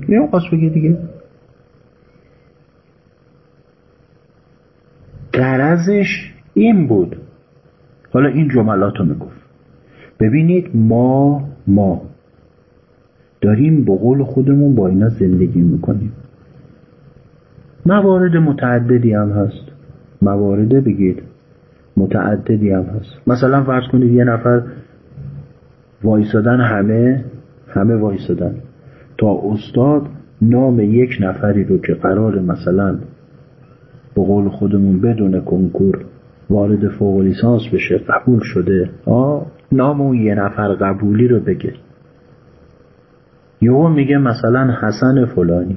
یه قاس بگی دیگه. قرضش این بود. حالا این جملات رو می‌گفت. ببینید ما ما داریم به قول خودمون با اینا زندگی می‌کنیم. موارد متعددی هم هست. موارد بگید. متعددی هم هست. مثلا فرض کنید یه نفر وایسادن همه همه وایسادن. تا استاد نام یک نفری رو که قرار مثلا به قول خودمون بدون کنکور وارد فوق لیسانس بشه قبول شده آه نام اون یه نفر قبولی رو بگه. یهو میگه مثلا حسن فلانی.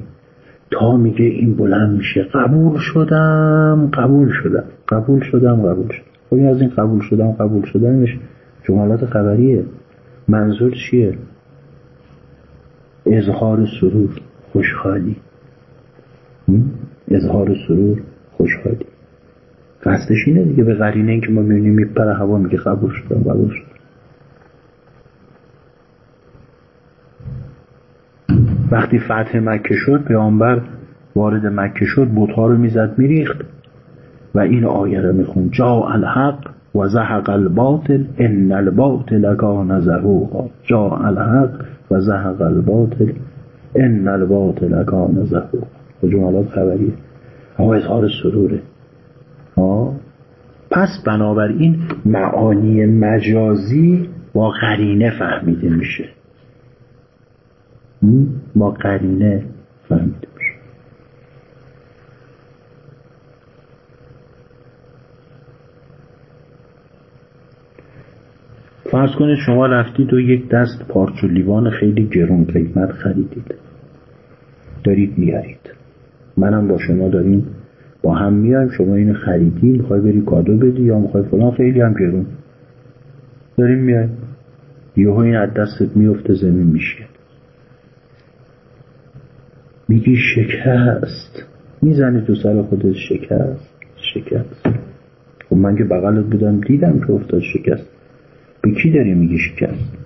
تا میگه این بلند میشه. قبول شدم قبول شدم. قبول شدم قبول شدم. خب از این قبول شدم قبول شدمش جملات خبریه. منظور چیه؟ اظهار سرور خوشحالی. اظهار سرور خوشحالی. قصدش اینه دیگه به قرینه این که ما می‌بینیم میپره هوا میگه قبول شدم قبول شدم. وقتی فتح مکه شد پیامبر وارد مکه شد بوتها رو می‌زد میریخت و این آیه رو میخون جا الحق و زهق الباطل ان الباطل کان زهوقا جا الحق و زهق الباطل ان الباطل کان زهوقا جملات خبریه. اما اظهار سروره. آه. پس بنابراین معانی مجازی با قرینه فهمیده میشه. با قرینه فهمیده فرض کنید شما رفتید و یک دست پارچ و لیوان خیلی گرون قیمت خریدید. دارید میارید منم با شما داریم با هم میایم شما اینو خریدی می‌خوای بری کادو بدی یا می‌خوای فلان خیلی هم گرون. داریم میایم یهو این از دستت میفته زمین میشه میگی شکست. می‌زنی تو سر خودت شکست. شکست. خب من که بغلت بودم دیدم که افتاد شکست. به کی داری میگی شکست؟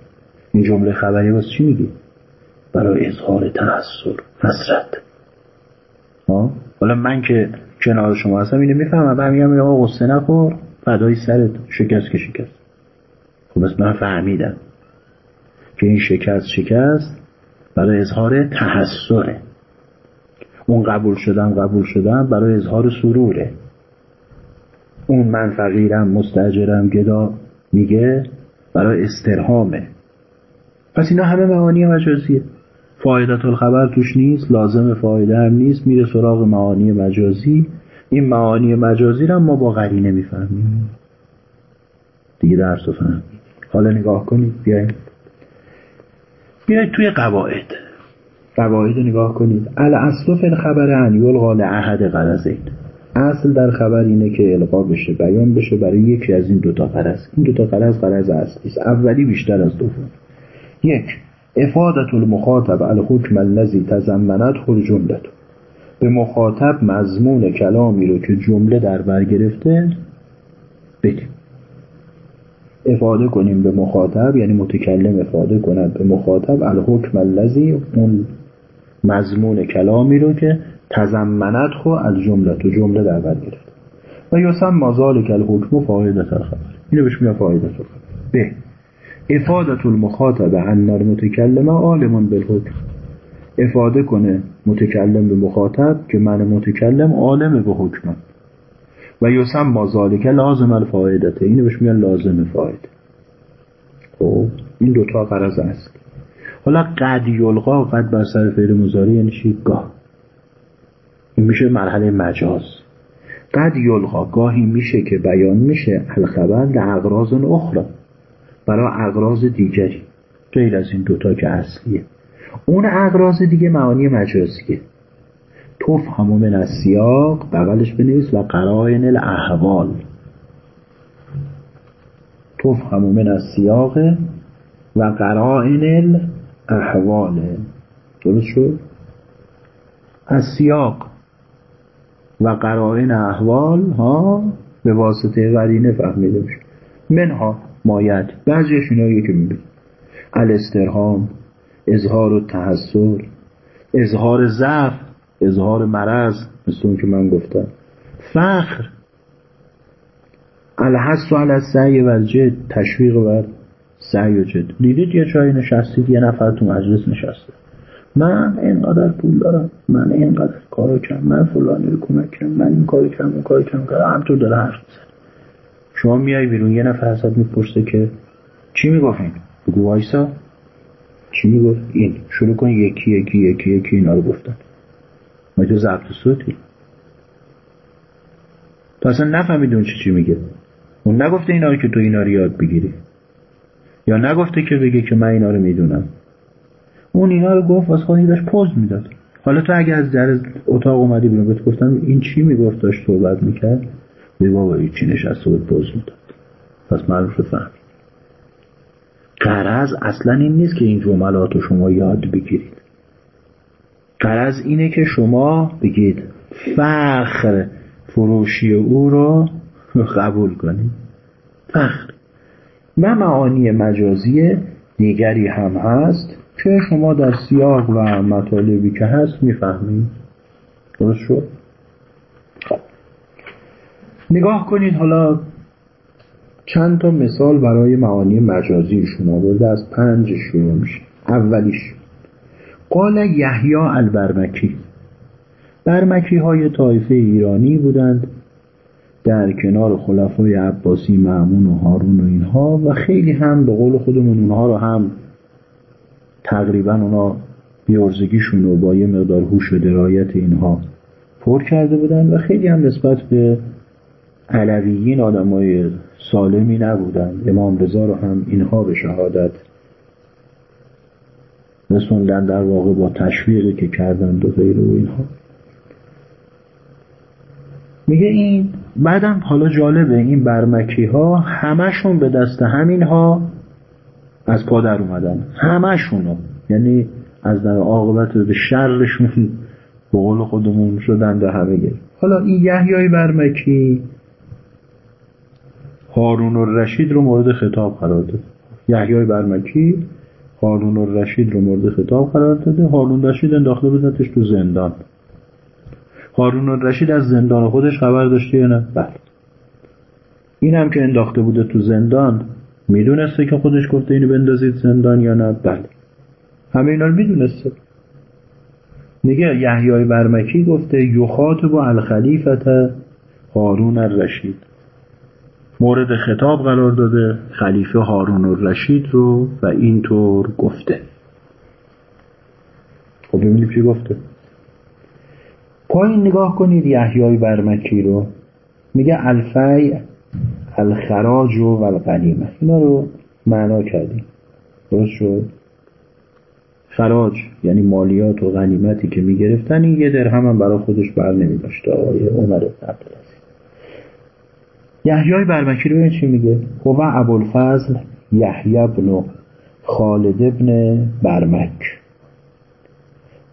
این جمله خبری واسه چی میگی؟ برای اظهار تحسر حسرت. ها؟ حالا من که کنار شما هستم اینو می‌فهمم. من میگم آقا قصه نخور. فدای سرت. شکست که شکست. خب بس من فهمیدم که این شکست شکست برای اظهار تحسره اون قبول شدم قبول شدم برای اظهار سروره. اون من فقیرم مستجرم گدا میگه برای استرهامه پس اینا همه معانی مجازیه. فایدت الخبر توش نیست لازم فایده هم نیست میره سراغ معانی مجازی. این معانی مجازی رو ما با قرینه می‌فهمیم دیگه درس رو فهمیم. حالا نگاه کنید بیایید بیایید توی قواعد. قواعد نگاه کنید. الاصل فی الخبر ان یلقا لعهد غرضین. اصل در خبر اینه که القا بشه بیان بشه برای یکی از این دوتا غرض. این دوتا غرض غرض اصلی است. اولی بیشتر از دوم. یک افادت المخاطب الحکم الذی تضمنت خود جملت به مخاطب مضمون کلامی رو که جمله در بر گرفته بدیم. افاده کنیم به مخاطب یعنی متکلم افاده کند به مخاطب الحکم الذی اون مضمون کلامی رو که تضمنت خو از جمله تو جمله در بر گرفت. و یسم مازال کل حکم فایدت الخبر. اینو بهش میگن فایدت الخبر. به. افادت المخاطب ان المتکلم عالم بالحکم. افاده کنه متکلم به مخاطب که من متکلم عالم به حکمم. و یسم ما ذالک لازم الفایدته اینو بهش میگن لازم فایده خب این دوتا قرض است. حالا قد یلقا قد بر سر فعل مضارع یعنی چی گاه این میشه مرحله مجاز. قد یلقا گاهی میشه که بیان میشه الخبر لاغراض اخرى برای اغراض دیگری. غیر از این دوتا که اصلیه. اون اغراض دیگه معانی مجازیه. توف همون من از سیاق بغلش بنویس و قرائن الاحوال. توف همون من از سیاق و قرائن الاحوال درست شد؟ سیاق و قرائن احوال ها به واسطه قرینه فهمیده میشه. منها مایت بعضیش اینایی که می‌بینی الاسترهام اظهار و تحسر اظهار ضعف اظهار مرض مثل اون که من گفتم. فخر الحس و السعی و جد تشویق بر سعی و جد. دیدید یه جایی نشستید یه نفر تو مجلس نشسته. من اینقدر پول دارم من اینقدر کارو کردم من فلانی رو کمک کردم من این کارو کردم اون کارو کردم همطور داره حرف می‌زنه. شما میای بیرون یه نفر ازت می‌پرسه که چی می‌گفتین بگو وایسا. چی می‌گفت؟ این. شروع کن یکی یکی یکی یکی اینا رو گفتن. ما تو ضبط صوتی؟ تو اصلا نفهمیدی اون چی چی میگه. اون نگفته اینا رو که تو اینا رو یاد بگیری. یا نگفته که بگه که من اینا رو می‌دونم. اون اینا رو گفت واسه خودی داشت پوز می‌داد. حالا تو اگه از در اتاق اومدی بیرون بهت گفتم این چی می‌گفت؟ داشت صحبت می‌کرد. به بابا چی نشسته بود پوز می‌داد. پس معلوم شد فهمید. قرض اصلا این نیست که این جملات رو شما یاد بگیرید. قرض اینه که شما بگید فخر فروشی او رو قبول کنید. فخر. و معانی مجازی دیگری هم هست که شما در سیاق و مطالبی که هست می‌فهمید. درست شد؟ خب. نگاه کنید حالا چند تا مثال برای معانی مجازیشون آورده. از پنج شروع میشه. اولیش. قال یحیی البرمکی. برمکی های طایفه ایرانی بودند. در کنار خلفای عباسی معمون و هارون و اینها و خیلی هم به قول خودمون اونها رو هم تقریبا اونا بیارزگیشون رو با یه مقدار هوش و درایت اینها پر کرده بودن و خیلی هم نسبت به علویین آدمای سالمی نبودند امام رضا رو هم اینها به شهادت رسوندن در واقع با تشویقی که کردند و غیر و اینها. میگه این بعدم حالا جالبه این برمکی ها همشون به دست همین ها از پادر اومدن. همشونو یعنی از در عاقبت به شرشون به قول خودمون شدن به همه گیر. حالا این یحیای برمکی هارون الرشید رو مورد خطاب قرار داد یحیای برمکی هارون الرشید رو مورد خطاب قرار داده. هارون رشید انداخته بودتش تو زندان. هارون الرشید از زندان خودش خبر داشته یا نه؟ بله. این هم که انداخته بوده تو زندان می‌دونسته که خودش گفته اینو بندازید زندان یا نه؟ بله. همه اینا رو می‌دونسته. میگه یحیای برمکی گفته یخاطب الخلیفت هارون الرشید. مورد خطاب قرار داده خلیفه هارون الرشید رو و اینطور گفته. خب ببینیم چی گفته. پایین نگاه کنید یحیای برمکی رو. میگه الفی الخراج و الغنیمه اینا رو معنا کردیم. درست شد؟ خراج یعنی مالیات و غنیمتی که می‌گرفتن این یه درهم هم برای خودش بر نمیداشته آقای عمر عبدالعزیز یحیای برمکی رو چی میگه؟ هو ابوالفضل یحیی بن خالد ابن برمک.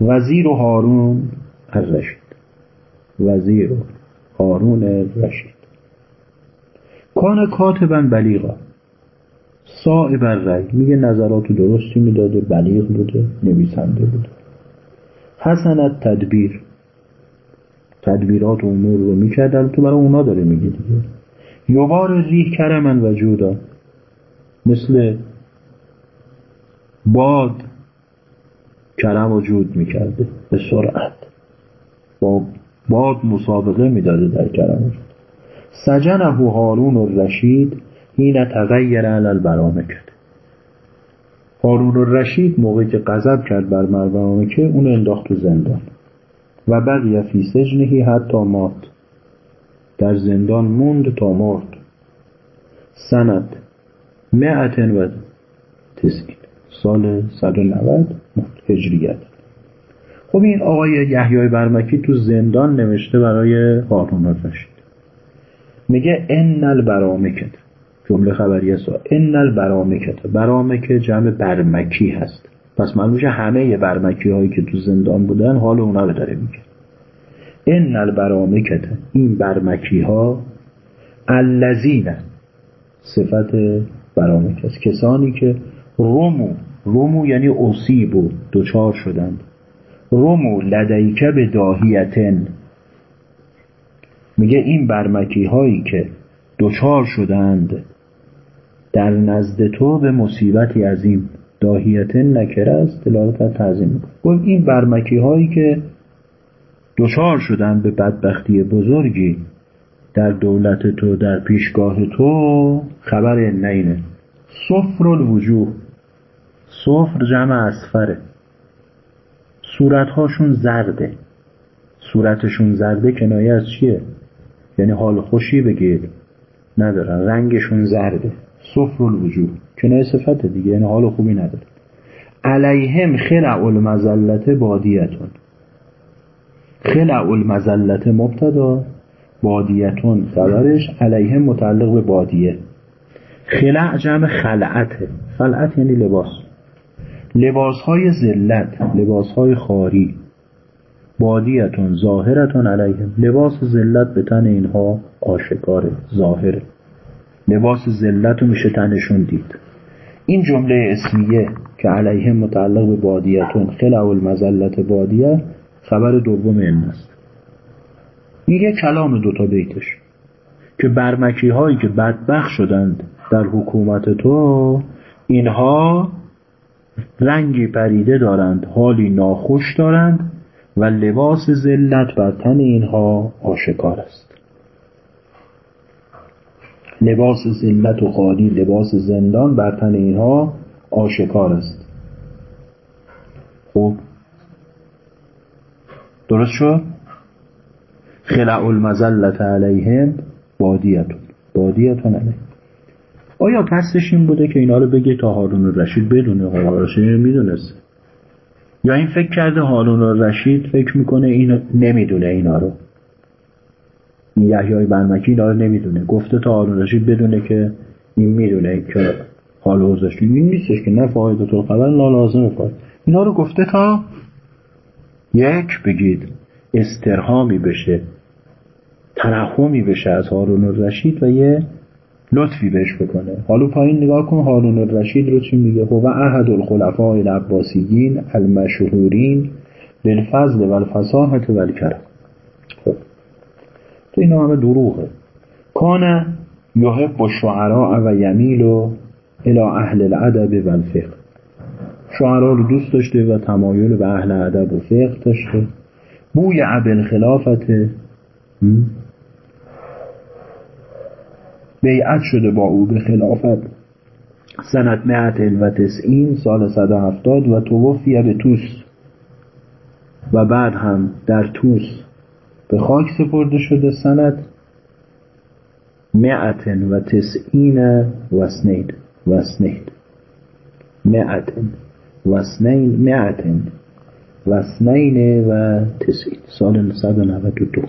وزیر و هارون الرشید. وزیر و هارون رشید. کان کاتبا بلیغا. صاحب الرأی. میگه نظرات درستی می‌داده بلیغ بوده نویسنده بوده. حسنت تدبیر. تدبیرات امور رو می‌کرد تو برای اونا داره میگه دیگه. یوار ریح کرمن و جودا. مثل باد کرم و جود می‌کرده. به سرعت. با باد مسابقه می‌داده در جود سجنه هارون الرشید این تغییر علل کرد. هارون الرشید موقعی که غضب کرد بر مربرامه که اون انداخت تو زندان. و بقیه فی سجنهی حتی مات. در زندان موند تا مرد. سند معتن و تسین سال 190 هجریت خب این آقای یحیای برمکی تو زندان نوشته برای هارون الرشید. میگه ان البرامکت جمله خبری است. ان البرامکت برامکه جمع برمکی هست. پس من میشه همه برمکی هایی که تو زندان بودن حال اونا رو داره میگه. ان البرامکت این برمکی ها الذین صفت برامک است. کسانی که رومو رومو یعنی اصیبو دچار شدند. رومو لدیکه به داهیتن میگه این برمکی هایی که دچار شدند در نزد تو به مصیبتی عظیم داهیتن نکره است دلالت تعظیم گفت این برمکی هایی که دچار شدن به بدبختی بزرگی در دولت تو در پیشگاه تو خبر نینه. صفر الوجوه. صفر جمع اسفره. صورتهاشون زرده. صورتشون زرده کنایه از چیه؟ یعنی حال خوشی بگید. ندارن رنگشون زرده. صفر الوجوه. کنایه صفت دیگه. یعنی حال خوبی نداره. عليهم خلع المذلة باديةٌ. خلع المذلة مبتدا. باديةٌ خبرش عليه متعلق به بادية. خلع جمع خلعته. خلعت یعنی لباس. لباس های ذلت لباس های خاری. باديةٌ ظاهرةٌ عليهم لباس ذلت به تن اینها آشکاره ظاهره لباس زلت رو میشه تنشون دید. این جمله اسمیه که علیهم متعلق به بادیتون خلع المزلت بادیه خبر دوم این است. میگه کلام دوتا بیتش که برمکی هایی که بدبخ شدند در حکومت تو اینها رنگی پریده دارند حالی ناخوش دارند و لباس ذلت بر تن اینها آشکار است. لباس ذلت و خالی لباس زندان بر تن اینها آشکار است. خب درست شد؟ خلع المزلت علیهم بادیتون. بادیتون علیهم. آیا قصدش این بوده که اینا رو بگه تا هارون رشید بدونه هارون رشید می‌دونست یا این فکر کرده هارون رشید فکر می‌کنه این نمی‌دونه اینا رو. این یحیای برمکی اینا رو نمی‌دونه. گفته تا هارون رشید بدونه که این می‌دونه که حال حوزش این نیستش که نه فایده تو لا لازم فاید اینا رو گفته تا یک بگید استرهامی بشه ترحمی بشه از هارون رشید و یه لطفی بهش بکنه. حالا پایین نگاه کن هارون الرشید رو چی میگه؟ هو احد الخلفاء العباسیین المشهورین بالفضل و الفصاحت و الکرم خب. تو اینا همه دروغه. کان یحب شعراء و یمیل و الى اهل الادب و الفقه. شعرا رو دوست داشته و تمایل به اهل ادب و فقه داشته. بوی ابل خلافت بیعت شده با او به خلافت. سنت مئت و تسعین سال 170 و توفیه به توس و بعد هم در توس به خاک سپرده شده سنت. مئت و تسعین و سنید و سنید مئت و سنین مئت و سنین و تسعین. سال 192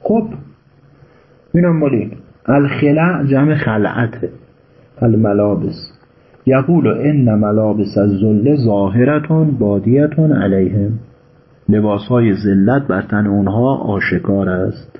خب اینم مالین الخلع جمع خلعته الملابس. یقول ان ملابس الذل ظاهرتون بادیتون علیهم. لباس های ذلت بر تن اونها آشکار است.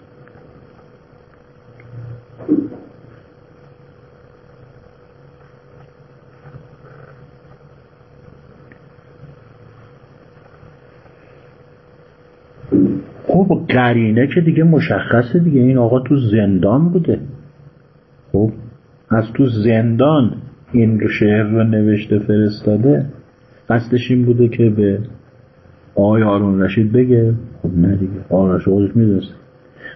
خب قرینه که دیگه مشخصه دیگه. این آقا تو زندان بوده. خب از تو زندان این شعر رو نوشته فرستاده. قصدش این بوده که به آقای هارون رشید بگه. خب نه دیگه. هارون رشید خودش می‌دونست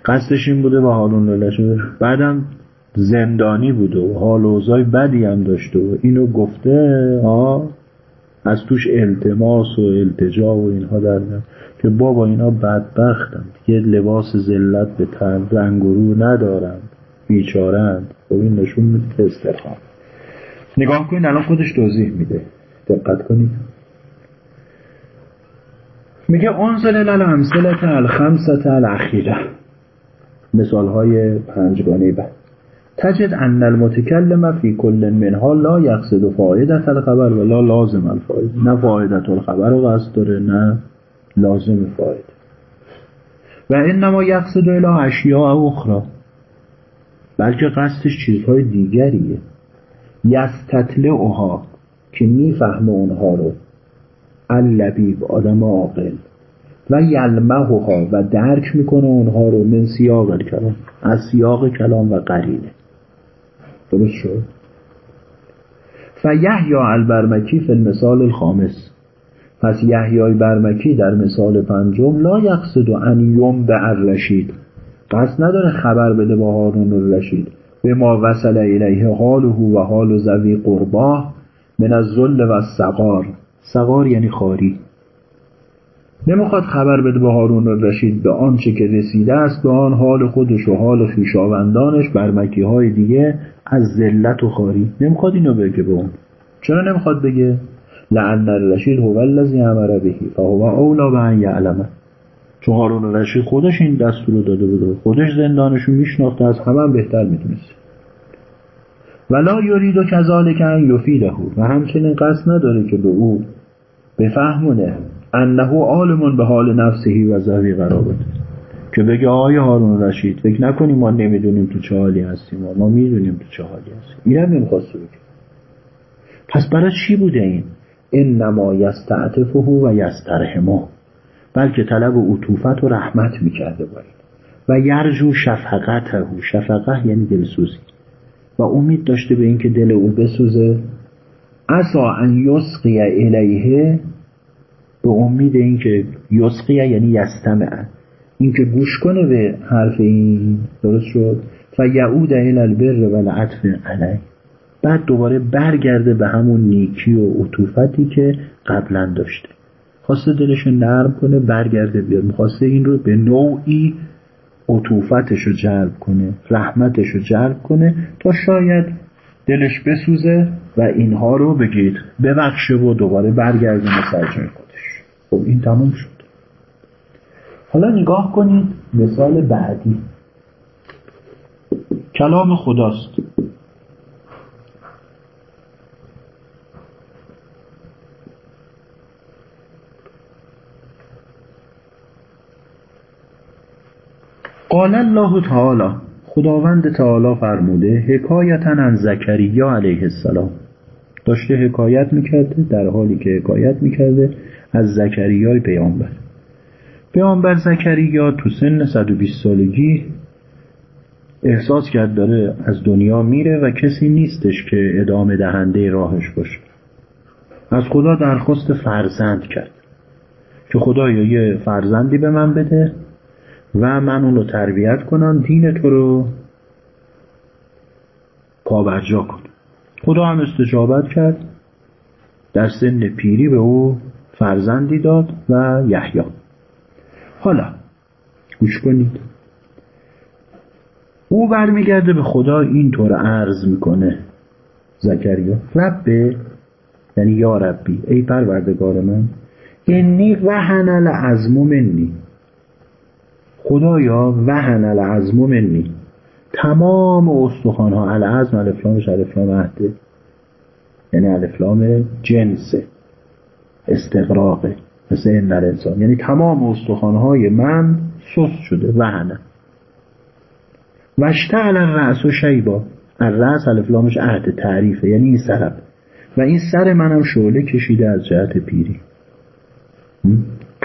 قصدش این بوده به هارون رشید. بعدم زندانی بوده و حال اوضاع بدی هم داشته و اینو گفته ها از توش التماس و التجا و اینها در که بابا اینا بدبختند یه لباس ذلت به تن رنگ و رو ندارند بیچارند این نشون میده که نگاه کنید الان خودش توضیح میده. دقت کنید میگه انزل الامثله الخمسه الاخیره مثال های پنجگانه بعد. تجد ان المتکلم فی کل منها لا یقصد فایدت الخبر ولا لازم الفاید نه فایدت الخبر رو قصد داره نه لازم فاید و انما یقصد الى اشیاء اخرى. بلکه قصدش چیزهای دیگریه. اوها که می‌فهمه اونها رو. اللبیب آدم عاقل. و یلمهها و درک می‌کنه اونها رو من سیاق کلام. از سیاق کلام و قرینه. درست شد؟ فیحیا البرمکی فی المثال الخامس. پس یحیای برمکی در مثال پنجم لا یقصد ان یم به الرشید. قصد نداره خبر بده با هارون الرشید. به ما وصل الیه حاله و حال زوی قرباه من از ظل و سقار سقار یعنی خاری. نمی‌خواد خبر بده به هارون الرشید به آنچه که رسیده است به آن حال خودش و حال خویشاوندانش برمکی های دیگه از ذلت و خاری. نمی‌خواد اینو بگه به اون. چرا نمی‌خواد بگه؟ لعن الرشید هو الذی امر بهی فهو اولا به ان یعلمه. چون هارون رشید خودش این دستور رو داده بود خودش زندانشون میشناخته از همه هم بهتر می‌تونست ولا یرید و کذالک ان یفیده و همچنین قصد نداره که به او بفهمونه انه عالمون به حال نفسهی و زوی قرابت که بگه آقای هارون رشید فکر نکنیم ما نمی‌دونیم تو چه حالی هستیم. ما می‌دونیم تو چه حالی هستیم. این هم نمی‌خواست بگه. پس برای چی بوده این؟ انما یستعتفه و یسترحمه. بلکه طلب عطوفت و رحمت می‌کرده با این و یرجو شفقته شفقه یعنی دلسوزی. و امید داشته به اینکه دل او بسوزه. اصا ان یسقی الیه به امید اینکه یسقیه یعنی یستمع. اینکه گوش کنه به حرف این درست شد؟ و یعود الی البر و العطف علی. بعد دوباره برگرده به همون نیکی و عطوفتی که قبلا داشته. خواسته دلش نرم کنه برگرده بیاد. می‌خواسته این رو به نوعی عطوفتش رو جلب کنه رحمتش رو جلب کنه تا شاید دلش بسوزه و اینها رو بگید ببخشه و دوباره برگردونه سر جای خودش. خب این تموم شد. حالا نگاه کنید مثال بعدی. کلام خداست. قال الله تعالی خداوند تعالی فرموده حکایتا عن زکریا علیه السلام. داشته حکایت می‌کرده در حالی که حکایت می‌کرده از زکریای پیامبر. پیامبر زکریا تو سن 120 سالگی احساس کرد داره از دنیا میره و کسی نیستش که ادامه دهنده راهش باشه. از خدا درخواست فرزند کرد. که خدایا یه فرزندی به من بده و من اون رو تربیت کنم دین تو رو پابرجا کن. خدا هم استجابت کرد. در سن پیری به او فرزندی داد و یحیی. حالا گوش کنید. او برمیگرده به خدا اینطور عرض می‌کنه. زکریا ربه یعنی یا ربی ای پروردگار من اینی وهن العظم منی. خدایا وهن العظم منی. تمام استخوان ها العظم الفلامش الفلام عهده یعنی الفلام جنسه استقراقه مثل این انسان. یعنی تمام استخوان های من سست شده وهنه وشتعل الرأس و شیبا. الرأس الفلامش عهد تعریفه یعنی این سرم. و این سر منم شعله کشیده از جهت پیری.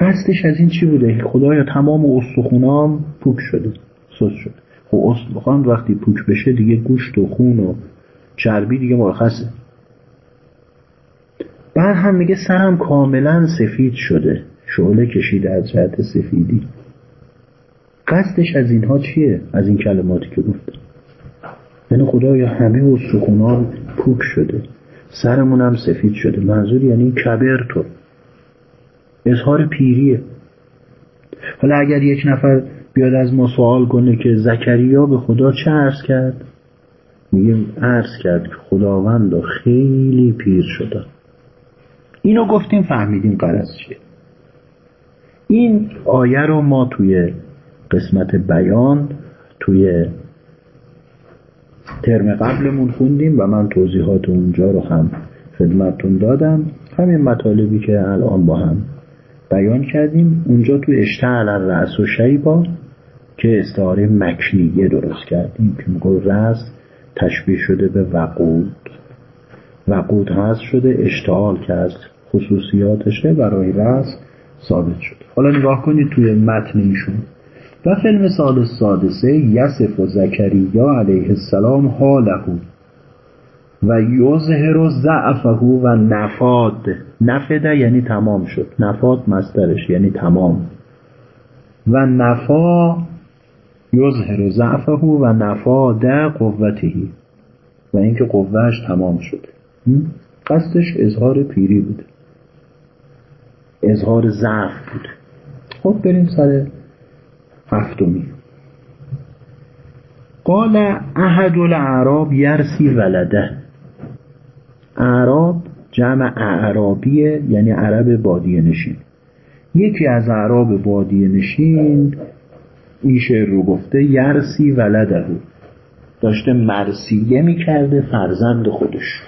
قصدش از این چی بوده؟ خدایا تمام استخونام پوک شده سست شده. خب استخوان وقتی پوک بشه دیگه گوشت و خون و چربی دیگه مرخصه. بعد هم میگه سرم کاملا سفید شده. شعله کشیده از جهت سفیدی. قصدش از اینها چیه؟ از این کلماتی که گفت. یعنی خدایا همه استخونا پوک شده. سرمون هم سفید شده. منظور یعنی کبر تو اظهار پیریه. حالا اگر یک نفر بیاد از ما سوال کنه که زکریا به خدا چه عرض کرد؟ میگیم عرض کرد که خداوند خیلی پیر شده. اینو گفتیم فهمیدیم قرض چیه. این آیه رو ما توی قسمت بیان توی ترم قبلمون خوندیم و من توضیحات اونجا رو هم خدمتتون دادم. همین مطالبی که الان با هم بیان کردیم. اونجا تو اشتعل رأس و شیبا که استعاره مکنیه درست کردیم که میگو رأس تشبیه شده به وقود. وقود هست شده اشتعال که از خصوصیاتشه برای رأس ثابت شده. حالا نگاه کنید توی متن ایشون. و فیلم سال سادسه یسف و زکریا علیه السلام حالهو و یظهر ضعفه و نفاد. نفده یعنی تمام شد. نفاد مسترش یعنی تمام. و نفا یظهر ضعفه و نفاد قوتهی و اینکه قوهش تمام شده قصدش اظهار پیری بوده اظهار ضعف بوده خب بریم سر هفتمی. قال احد الاعراب یرسی ولده. اعراب جمع اعرابیه یعنی عرب بادیه نشین. یکی از اعراب بادیه نشین این شعر رو گفته یرسی ولده. داشته مرسیه می‌کرده فرزند خودش.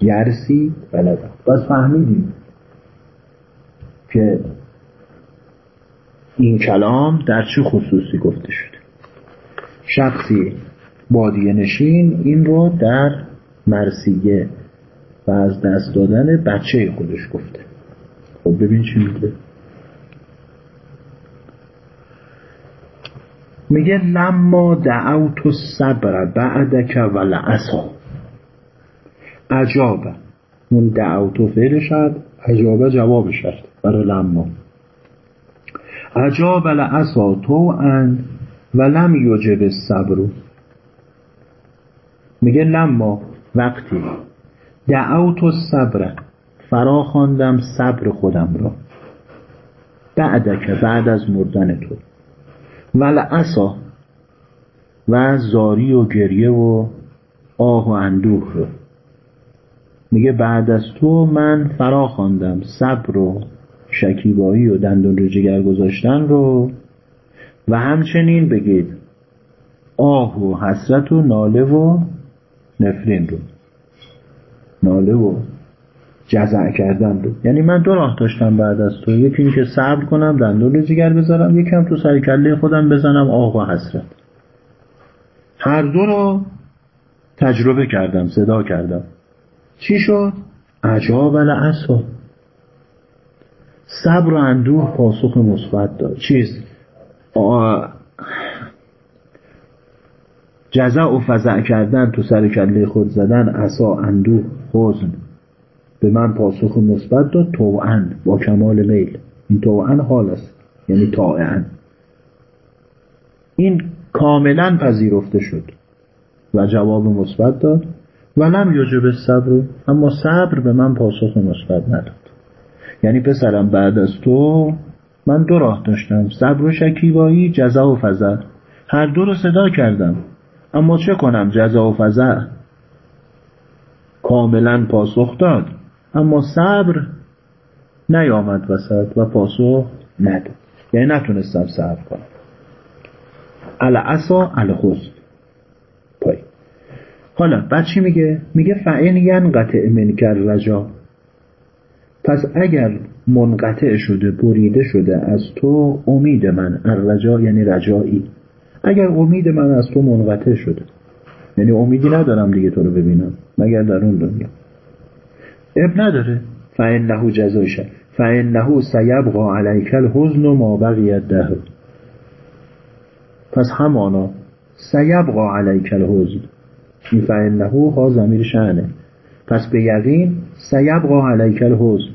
یرسی ولده. بس فهمیدیم که این کلام در چه خصوصی گفته شده. شخصی بادیه نشین این رو در مرسیه و از دست دادن بچه خودش گفته. خب ببین چی میگه. میگه لما دعوت صبر بعدک و لعصا عجاب اون دعوت و فعل شد عجابه جواب شد برای لما. عجاب لعصا تو ان و لم یجب صبر میگه لما وقتی دعوت و صبر فرا خواندم صبر خودم را. بعدک بعد از مردن تو. ول عصا و زاری و گریه و آه و اندوه رو. میگه بعد از تو من فرا خواندم صبر و شکیبایی و دندون رو جگر گذاشتن رو. و همچنین بگید آه و حسرت و ناله و نفرین رو. ناله و جزع کردن رو. یعنی من دو راه داشتم بعد از تو. یکی اینکه صبر کنم دندون جگر بذارم. یکم تو سر کله خودم بزنم و حسرت. هر دو رو تجربه کردم صدا کردم. چی شد؟ عجاب العصا صبر و اندوه پاسخ مثبت داد. چیز؟ جزع و فزع کردن تو سر کله خود زدن عصا اندوه حزن. به من پاسخ مثبت داد توعن با کمال میل. این توعن حال است یعنی طاعن این کاملا پذیرفته شد و جواب مثبت داد. و لم یجب صبر اما صبر به من پاسخ مثبت نداد. یعنی پسرم بعد از تو من دو راه داشتم. صبر و شکیبایی جزا و فضل هر دو رو صدا کردم. اما چه کنم؟ جزا و فضل کاملا پاسخ داد. اما صبر نیامد وسط و پاسخ نداد. یعنی نتونستم صبر کنم. العصا الخوز پای. حالا بعد چی میگه؟ میگه فعین ینقطع منکر رجا پس اگر منقطع شده بریده شده از تو امید من الرجا یعنی رجایی. اگر امید من از تو منقطع شده. یعنی امیدی ندارم دیگه تو رو ببینم. مگر در اون دنیا. اب نداره. فانه جزایش فانه سیبقا علیک الحزن ما بقی الدهر. پس همانا سیبقا علیک الحزن. این فانه ها زمیر شعنه پس به یقین سیبقا علیک الحزن.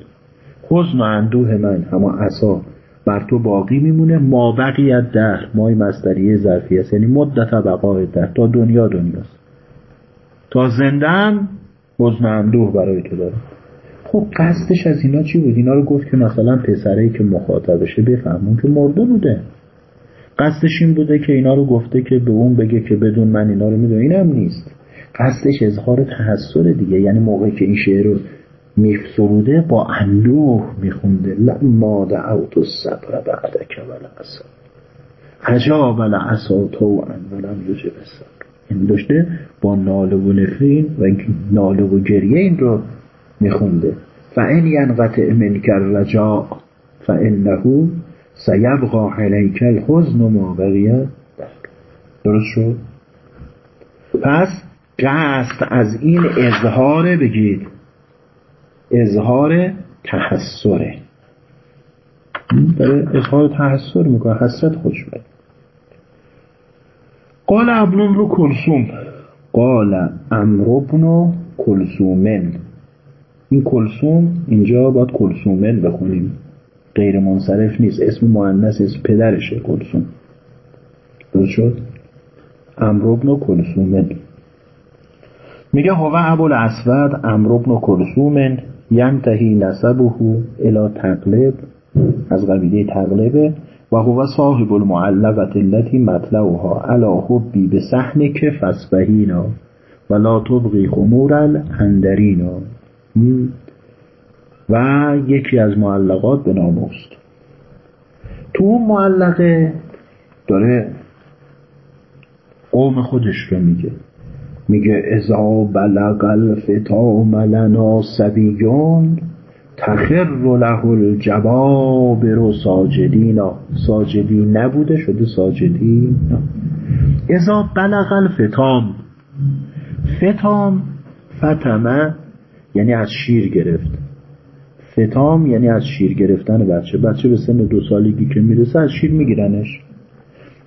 حزن و اندوه من اما عصا. بر تو باقی میمونه. ما بقی دهر مای مستریه ظرفی است. یعنی مدت بقای در تا دنیا دنیاست. تا زندم حزن اندوه برای تو داره خب قصدش از اینا چی بود؟ اینا رو گفت که مثلا پسره که مخاطبشه بفهمون که مرده بوده. قصدش این بوده که اینا رو گفته که به اون بگه که بدون من اینا رو می‌دونه اینم نیست. قصدش اظهار تحسر دیگه. یعنی موقعی که این شعر رو میفسروده با اندوه میخونده. لما دعوت الصبر بعدک ولعصا عجاب لعصا تو ولم یجب الصبر این داشته با ناله و نفرین و ناله و گریه این رو میخونده. فان ینقطع منک الرجاء فانه سیبقا علیک الحزن ما بقیه درست شد؟ پس قصد از این اظهار بگید. اظهار تحسره. داره اظهار تحسر می‌کنه حسرت خوش بده قال ابن رو کلسوم قال امر ابن کلسومن این کلسوم اینجا باید کلسومن بخونیم. غیر منصرف نیست. اسم مؤنث اسم پدرشه کلسوم درست شد؟ امر ابن کلسومن میگه هو ابو الاسود امر ابن کلسومن ینتهی نسبه الى تقلب از قبیله تقلبه و هو صاحب المعلقت التي مطلعها علا حبی به سحن که فسبهینا و لا تبغی خمور الاندرینا و یکی از معلقات به نام است تو اون معلقه داره قوم خودش رو میگه. میگه ازا بلغ الفتام لنا سبیون تخر له الجبابر ساجدینا ساجدی نبوده شده ساجدی ازا بلغ الفتام. فتام فتمه یعنی از شیر گرفت. فتام یعنی از شیر گرفتن بچه. بچه به سن دو سالگی که می‌رسه از شیر میگیرنش.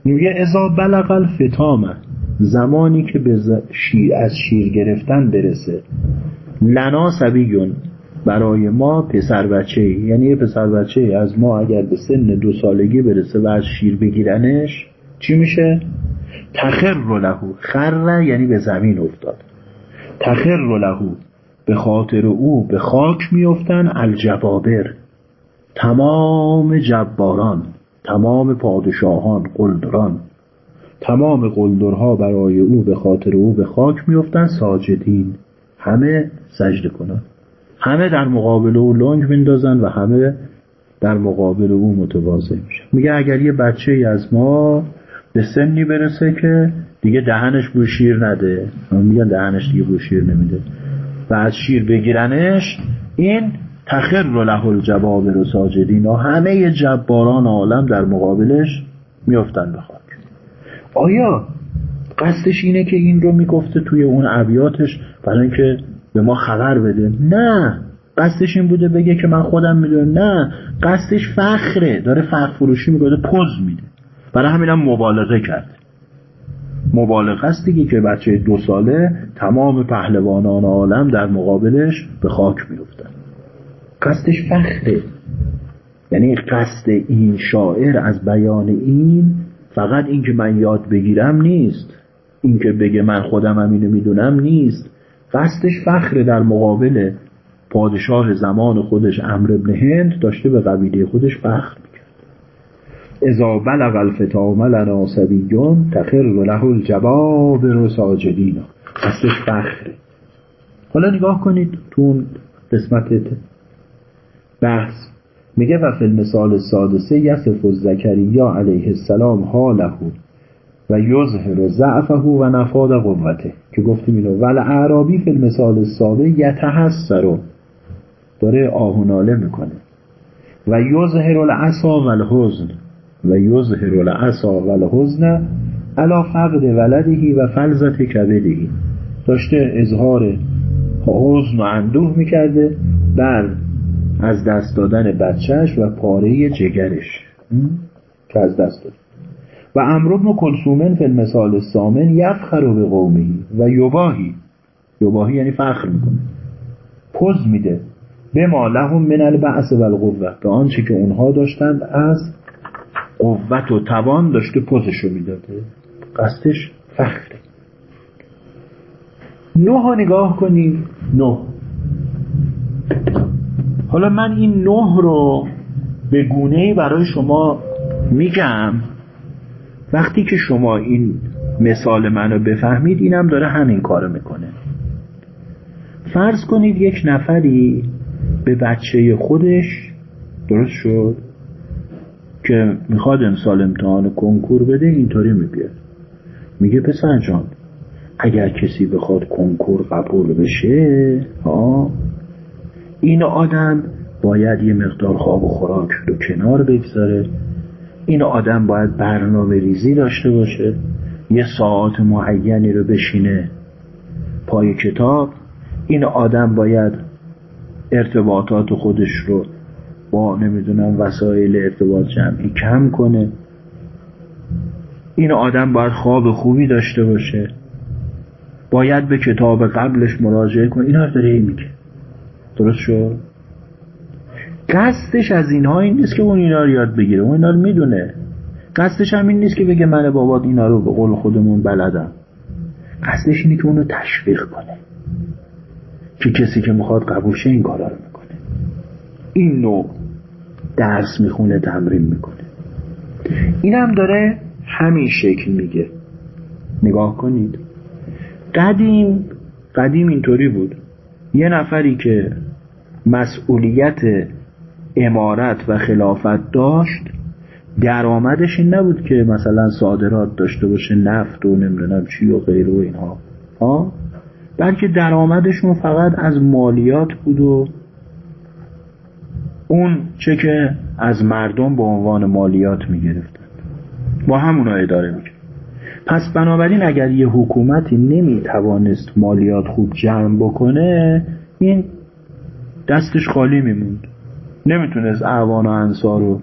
میگه ازا بلغ الفتامه زمانی که به شیر از شیر گرفتن برسه. لنا سبیون برای ما پسر بچه یعنی یه پسر بچه از ما اگر به سن دو سالگی برسه و از شیر بگیرنش چی میشه؟ تخر لهو خر یعنی به زمین افتاد. تخر لهو به خاطر او به خاک میفتن الجبابر تمام جباران تمام پادشاهان قلدران. تمام قلدرها برای او به خاطر او به خاک میفتن ساجدین. همه سجده کنن همه در مقابل او لنگ میندازن و همه در مقابل او متواضع میشن میگه اگر یه بچه ای از ما به سنی برسه که دیگه دهنش بو شیر نده. میگن دهنش دیگه بو شیر نمیده. و از شیر بگیرنش این تخر رو له الجبابر و ساجدین. و همه جباران عالم در مقابلش میفتن به خاک. آیا قصدش اینه که این رو می‌گفته توی اون ابیاتش برای اینکه به ما خبر بده؟ نه. قصدش این بوده بگه که من خودم می‌دونم. نه. قصدش فخره. داره فخر فروشی می‌کنه پوز میده. برای همینم مبالغه کرده. مبالغه است دیگه که بچه دو ساله تمام پهلوانان عالم در مقابلش به خاک میفتن قصدش فخره. یعنی قصد این شاعر از بیان این فقط اینکه من یاد بگیرم نیست. اینکه بگه من خودم هم اینو می‌دونم نیست. قصدش فخر در مقابل پادشاه زمان خودش امر ابن هند داشته به قبیله خودش فخر اذا بلغ الفتام لنا سبیون تخر له الجبابر ساجدین قصدش فخره. حالا نگاه کنید تو اون قسمت بحث. میگه و فی المثال سادسه یصف زکریا علیه السلام حاله و یظهر ضعفه و نفاد قوته. که گفتیم اینو. ول اعرابی فی المثال السابع یتحسر. داره آهوناله می‌کنه. و یظهر العصا و الحزن. و یظهر العصا و الحزن علا فقد ولدهی و فلزت کبدهی داشته اظهار حزن و اندوه می‌کرده. بر از دست دادن بچهش و پاره جگرش. که از دست داد. و امر ابن کلسومن فی المثال سامن یفخر به قومهی و یباهی یباهی یعنی فخر می‌کنه. پوز میده. به ما لهم من البعث و القوه به آنچه که اونها داشتند از قوت و توان داشته پوزشو می‌داده. قصدش فخره. نه نگاه کنید نه حالا من این نه رو به گونه برای شما میگم. وقتی که شما این مثال منو بفهمید اینم داره همین کارو می‌کنه. فرض کنید یک نفری به بچه خودش درست شد؟ که می‌خواد امسال امتحان کنکور بده اینطوری میگه. میگه پسر جان اگر کسی بخواد کنکور قبول بشه ها این آدم باید یه مقدار خواب و خوراک رو کنار بگذاره. این آدم باید برنامه ریزی داشته باشه. یه ساعت معینی رو بشینه. پای کتاب این آدم باید ارتباطات خودش رو با نمی‌دونم وسایل ارتباط جمعی کم کنه. این آدم باید خواب خوبی داشته باشه. باید به کتاب قبلش مراجعه کنه. اینا رو داره میگه. درست شد؟ قصدش از اینها این نیست که اون اینا رو یاد بگیره. اون اینا رو می‌دونه. قصدش هم این نیست که بگه من بابات اینا رو به قول خودمون بلدم. قصدش اینه که اونو تشویق کنه. که کسی که می‌خواد قبول شه این کارا رو می‌کنه. این نوع درس می‌خونه تمرین می‌کنه. این هم داره همین شکل میگه. نگاه کنید. قدیم قدیم اینطوری بود. یه نفری که مسئولیت امارت و خلافت داشت درآمدش این نبود که مثلا صادرات داشته باشه نفت و نمی‌دونم چی و غیره و اینها. ها؟ بلکه درآمدشون فقط از مالیات بود و اون چه که از مردم به عنوان مالیات می‌گرفتن. با همونا اداره می‌کرد. پس بنابراین اگر یه حکومتی نمی‌توانست مالیات خوب جمع بکنه این دستش خالی میموند. نمی‌تونست اعوان و انصار و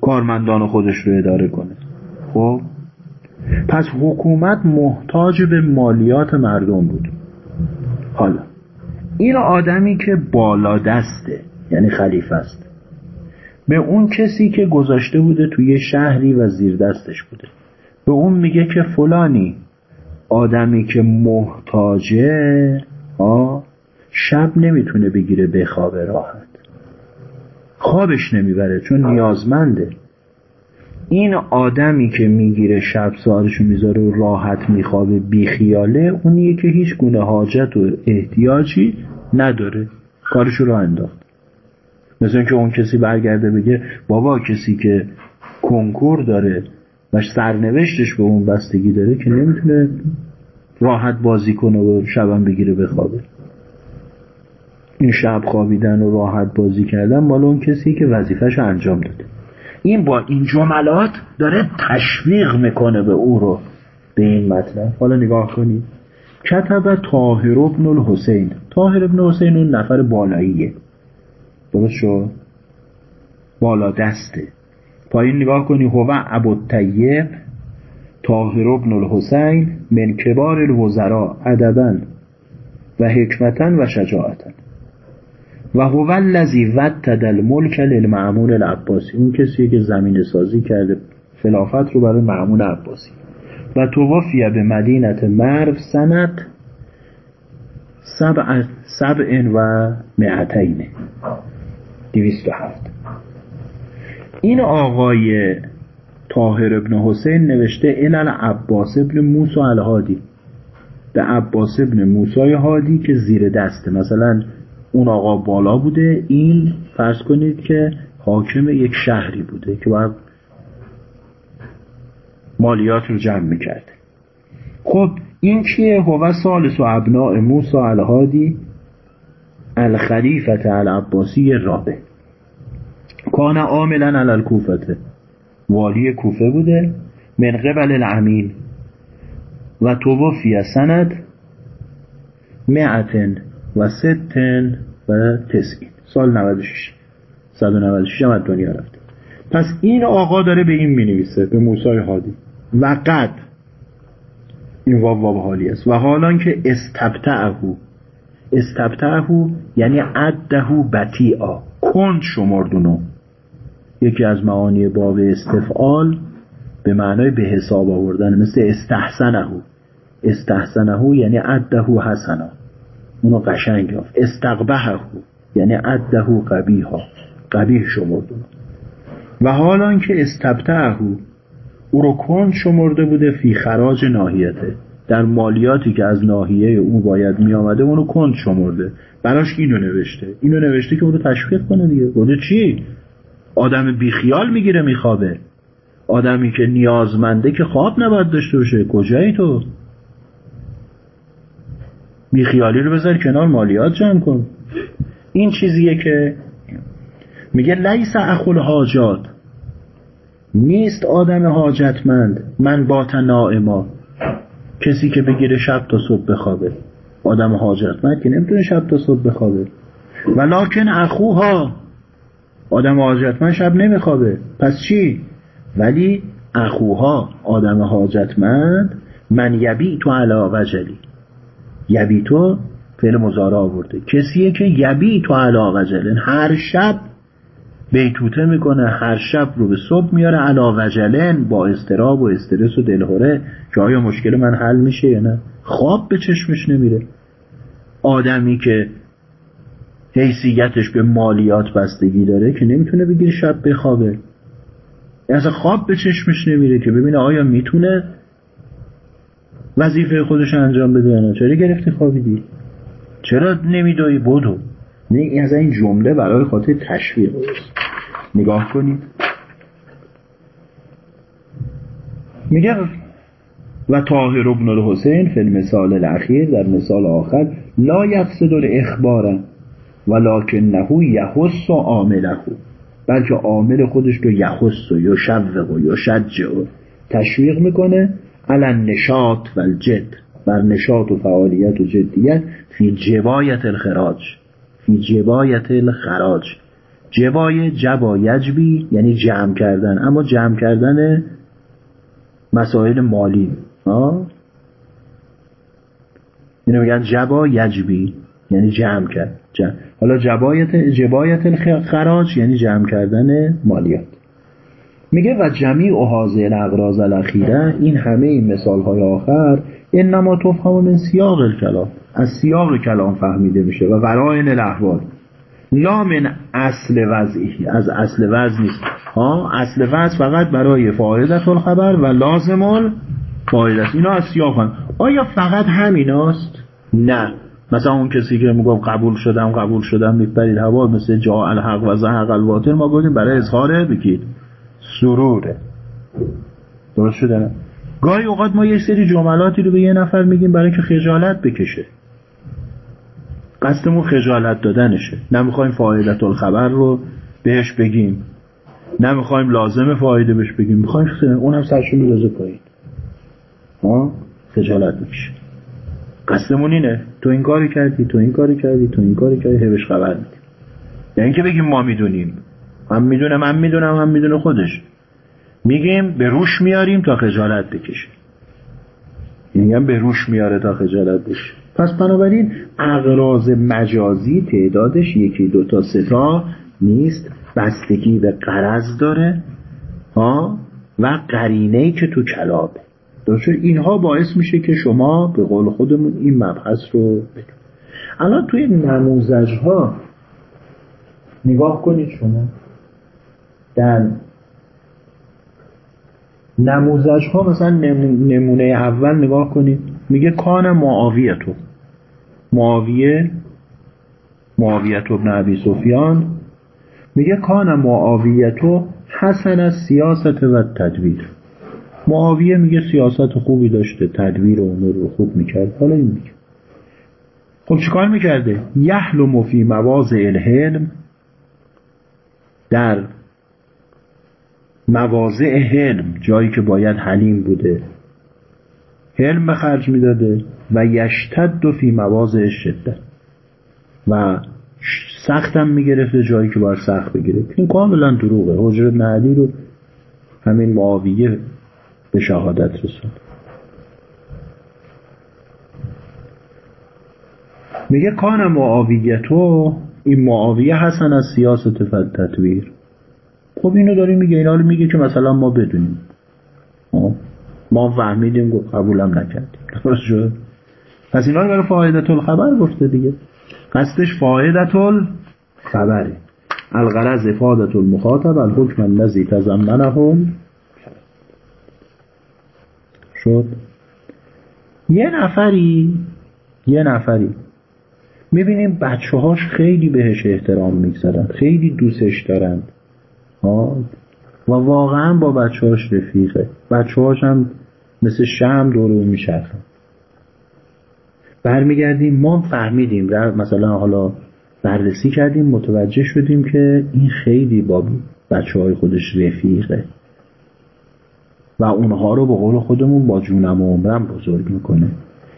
کارمندان خودش رو اداره کنه. خب؟ پس حکومت محتاج به مالیات مردم بود. حالا این آدمی که بالا دسته یعنی خلیفه است به اون کسی که گذاشته بوده توی شهری و زیر دستش بوده به اون میگه که فلانی آدمی که محتاجه ها شب نمی‌تونه بگیره بخوابه راحت. خوابش نمی‌بره چون نیازمنده. این آدمی که می‌گیره شب ساعتشو می‌ذاره و راحت میخوابه بیخیاله اونیه که هیچ گونه حاجت و احتیاجی نداره. کارشو رو انداخت. مثل اینکه اون کسی برگرده بگه بابا کسی که کنکور داره و سرنوشتش به اون بستگی داره که نمی‌تونه راحت بازی کنه و شبم بگیره بخوابه این شب خوابیدن و راحت بازی کردن مال اون کسی که وظیفش انجام داده. این با این جملات داره تشویق می‌کنه به او رو. به این مطلب. حالا نگاه کنید کتب طاهر ابن الحسین. طاهر ابن حسین اون نفر بالاییه. درست شد؟ بالا دسته پایین نگاه کنی. هو ابو طیب طاهر ابن الحسین. من کبار الوزراء. ادبا و حکمتا و شجاعتا. و هو الذی وتد الملک للمعمون العباسی. اون کسی که زمین سازی کرده خلافت رو برای معمون عباسی. و توفیه به مدینت مرو سنت سبع, سبع و معتین دویست و هفت. این آقای طاهر ابن حسین نوشته الال عباس ابن موسی الهادی. به عباس ابن موسی هادی که زیر دسته مثلا اون آقا بالا بوده. این فرض کنید که حاکم یک شهری بوده که باید مالیات رو جمع می‌کرده. خب این کیه؟ هو سالس و ابناء موسی الهادی الخلیفت العباسی رابه کان عاملا علی الکوفته والی کوفه بوده. من قبل الامین. و توفی سند معتن و ستن و تسعین. سال 96 196 هم از دنیا رفته. پس این آقا داره به این می نویسه به موسای هادی. و قد این واب واب حالی است. و حالا که استبتعهو. استبتعهو یعنی عدهو بطیعا. کند شمردونو. یکی از معانی باب استفعال به معنای به حساب آوردن مثل استحسنهو. استحسنهو یعنی عدهو حسنا اونو قشنگ یافت. استقبههو یعنی عدهو قبیها قبیح شمردونو و حالا که استبتعهو او رو کند شمرده بوده فی خراج ناحیته. در مالیاتی که از ناحیه او باید می آمده اونو کند شمرده. براش اینو نوشته. اینو نوشته که اونو تشویق کنه دیگه. بوده چی؟ آدم بیخیال می‌گیره میخوابه. آدمی که نیازمنده که خواب نباید داشته باشه. کجایی تو؟ بیخیالی رو بذار کنار مالیات جمع کن. این چیزیه که میگه لیس اخول حاجات نیست آدم حاجتمند من بات نائما کسی که بگیره شب تا صبح بخوابه. آدم حاجتمند که نمی‌تونه شب تا صبح بخوابه. ولیکن اخوها. آدم حاجتمند شب نمیخوابه. پس چی؟ ولی اخوها آدم حاجتمند من یبی تو علا وجلی. یبی تو فعل مزارع آورده. کسیه که یبی تو علا وجلن هر شب بیتوته می‌کنه هر شب رو به صبح میاره علا وجلن با استراب و استرس و دلهوره که آیا مشکل من حل میشه یا نه؟ خواب به چشمش نمیره. آدمی که حیثیتش به مالیات بستگی داره که نمی‌تونه بگیره شب بخوابه. اصلا خواب به چشمش نمیره که ببینه آیا می‌تونه وظیفه خودش انجام بده نه؟ چرا گرفتی خوابیدی؟ چرا نمیدایی بدو. نه از این جمله برای خاطر تشویق نگاه کنید. میگه و طاهر ابن الحسین فی المثال الاخیر در مثال آخر لا یفسد الاخبار ولکنه یحس عامله. بلکه عامل خودش رو یحس و یشوق و یشجع و تشویق می‌کنه. علن نشاط و الجد بر نشاط و فعالیت و جدیت فی جبایت الخراج. فی جبایت الخراج. جبای جبا یجبی یعنی جمع کردن. اما جمع کردن مسائل مالی. اینو میگن جبا یجبی یعنی جمع کرد. جمع. حالا جبایت جبایت خراج یعنی جمع کردن مالیات. میگه و جمیع حاضر الاغراض الاخیره این همه این مثال های آخر انما تفهم من سیاق الکلام. از سیاق کلام فهمیده میشه و ورائن الاحوال. لا من اصل وضعی. از اصل وضع نیست. ها اصل وضع فقط برای فایدت الخبر و لازم فایدت اینا از سیاق آیا فقط همیناست؟ نه. مثلا اون کسی که می‌گفت قبول شدم قبول شدم میپرید هوا مثل جا الحق و زهق الواطر ما گفتیم برای اظهار بگید سروره. درست شده نه؟ گاهی اوقات ما یه سری جملاتی رو به یه نفر میگیم برای که خجالت بکشه. قصدمون خجالت دادنشه. نمی‌خوایم فایدت الخبر رو بهش بگیم. نمی‌خوایم لازم فایده بهش بگیم. می‌خوایم اونم سرشو میرازه پایین. ها؟ خجالت می‌کشه. قصدمون اینه. تو این کاری کردی تو این کاری کردی تو این کاری کردی هبش خبر میدیم یعنی اینکه بگیم ما می‌دونیم. هم می‌دونه من می‌دونم هم می‌دونه خودش. میگیم به روش میاریم تا خجالت بکشه. یعنی به روش میاره تا خجالت بشه پس بنابراین اغراض مجازی تعدادش یکی دو تا سه تا نیست. بستگی به قرض داره ها؟ و قرینه که تو کلابه. درست اینها باعث میشه که شما به قول خودمون این مبحث رو بگید الان توی نموزج ها نگاه کنید شما. در نموزج ها مثلا نمونه اول نگاه کنید میگه کان معاویه تو معاویه معاویت ابن عبی سفیان میگه کان معاویه تو حسن از سیاست و تدویر معاویه میگه سیاست خوبی داشته تدویر و امور رو خوب می‌کرد. حالا این میگه. خب چیکار می‌کرده؟ یحلم فی مواضع الحلم در مواضع حلم جایی که باید حلیم بوده. حلم به خرج می‌داده و یشتد فی مواضع شده و سختم می‌گرفته جایی که باید سخت بگیره. این کاملا دروغه. حجرت نهدی رو همین معاویه به شهادت رسون میگه کان معاویتو این معاویه حسن از سیاست فد تطویر. خب اینو داری میگه اینا رو میگه که مثلا ما بدونیم. خب، ما فهمیدیم و قبولم نکردیم. *laughs* درست شد؟ پس اینا رو برای فایدت الخبر گفته دیگه. قصدش فایدت الخبره الغرض افادت المخاطب الحکم الذي تزمنهم شد؟ یه نفری یه نفری. می‌بینیم بچه هاش خیلی بهش احترام می‌گذارن خیلی دوستش دارن. و واقعا با بچه هاش رفیقه. بچه هاش هم مثل شم دورو میچرخن برمیگردیم ما فهمیدیم مثلا حالا بررسی کردیم متوجه شدیم که این خیلی با بچه های خودش رفیقه. و اونها رو به قول خودمون با جونم و عمرم بزرگ می‌کنه.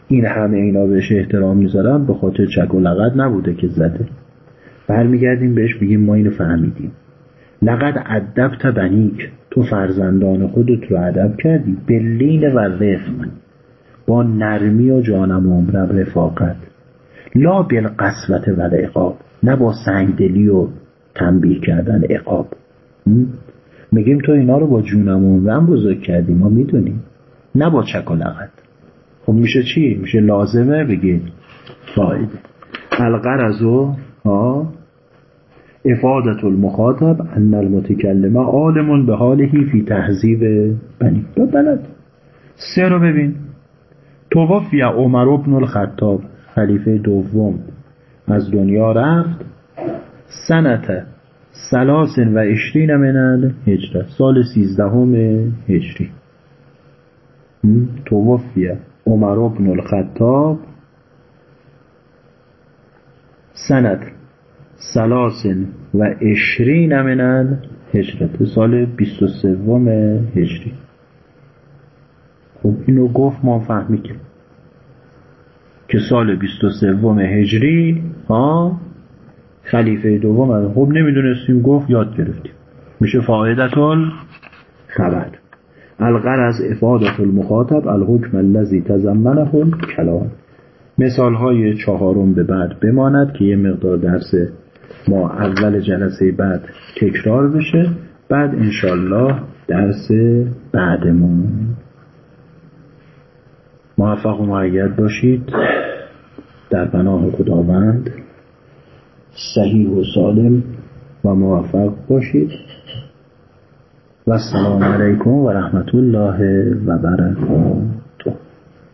این همه اینا بهش احترام می‌ذارن به خاطر چک و لغت نبوده که زده. برمیگردیم بهش بگیم ما اینو فهمیدیم. لقد ادبت بنیک تو فرزندان خودت رو ادب کردی. به لین و رفق با نرمی و جانم و عمرم رفاقت. لا بالقسوت و العقاب نه با سنگدلی و تنبیه کردن عقاب. میگیم تو اینا رو با جونمون و بزرگ کردیم ما می‌دونیم. نه با چک و لغت. خب میشه چی؟ میشه لازمه بگید فایده. القرزو ها افادت المخاطب ان المتکلمه عالم به حالهی فی تهذیب بنی. بلد. سه رو ببین. توفی عمر ابن الخطاب خلیفه دوم. از دنیا رفت. سنت سلاسن و اشرین من هجره سال سیزدهم هجری. توفی عمر ابن الخطاب. سنت سلاسن و اشرین من هجرت سال بیست و سوم هجری. خب اینو گفت ما فهمیدیم که سال بیست و سوم هجری ها؟ خلیفه دوم از خب نمی‌دونستیم گفت یاد گرفتیم. میشه فایدت خبر الغرض افادت المخاطب الحکم الذی تزمنه کلام مثال های چهارم به بعد بماند که یه مقدار درس ما اول جلسه بعد تکرار بشه بعد انشالله درس بعدمون. موفق و معید باشید. در پناه خداوند صحیح و سالم و موفق باشید. و السلام علیکم و رحمت الله و برکاته.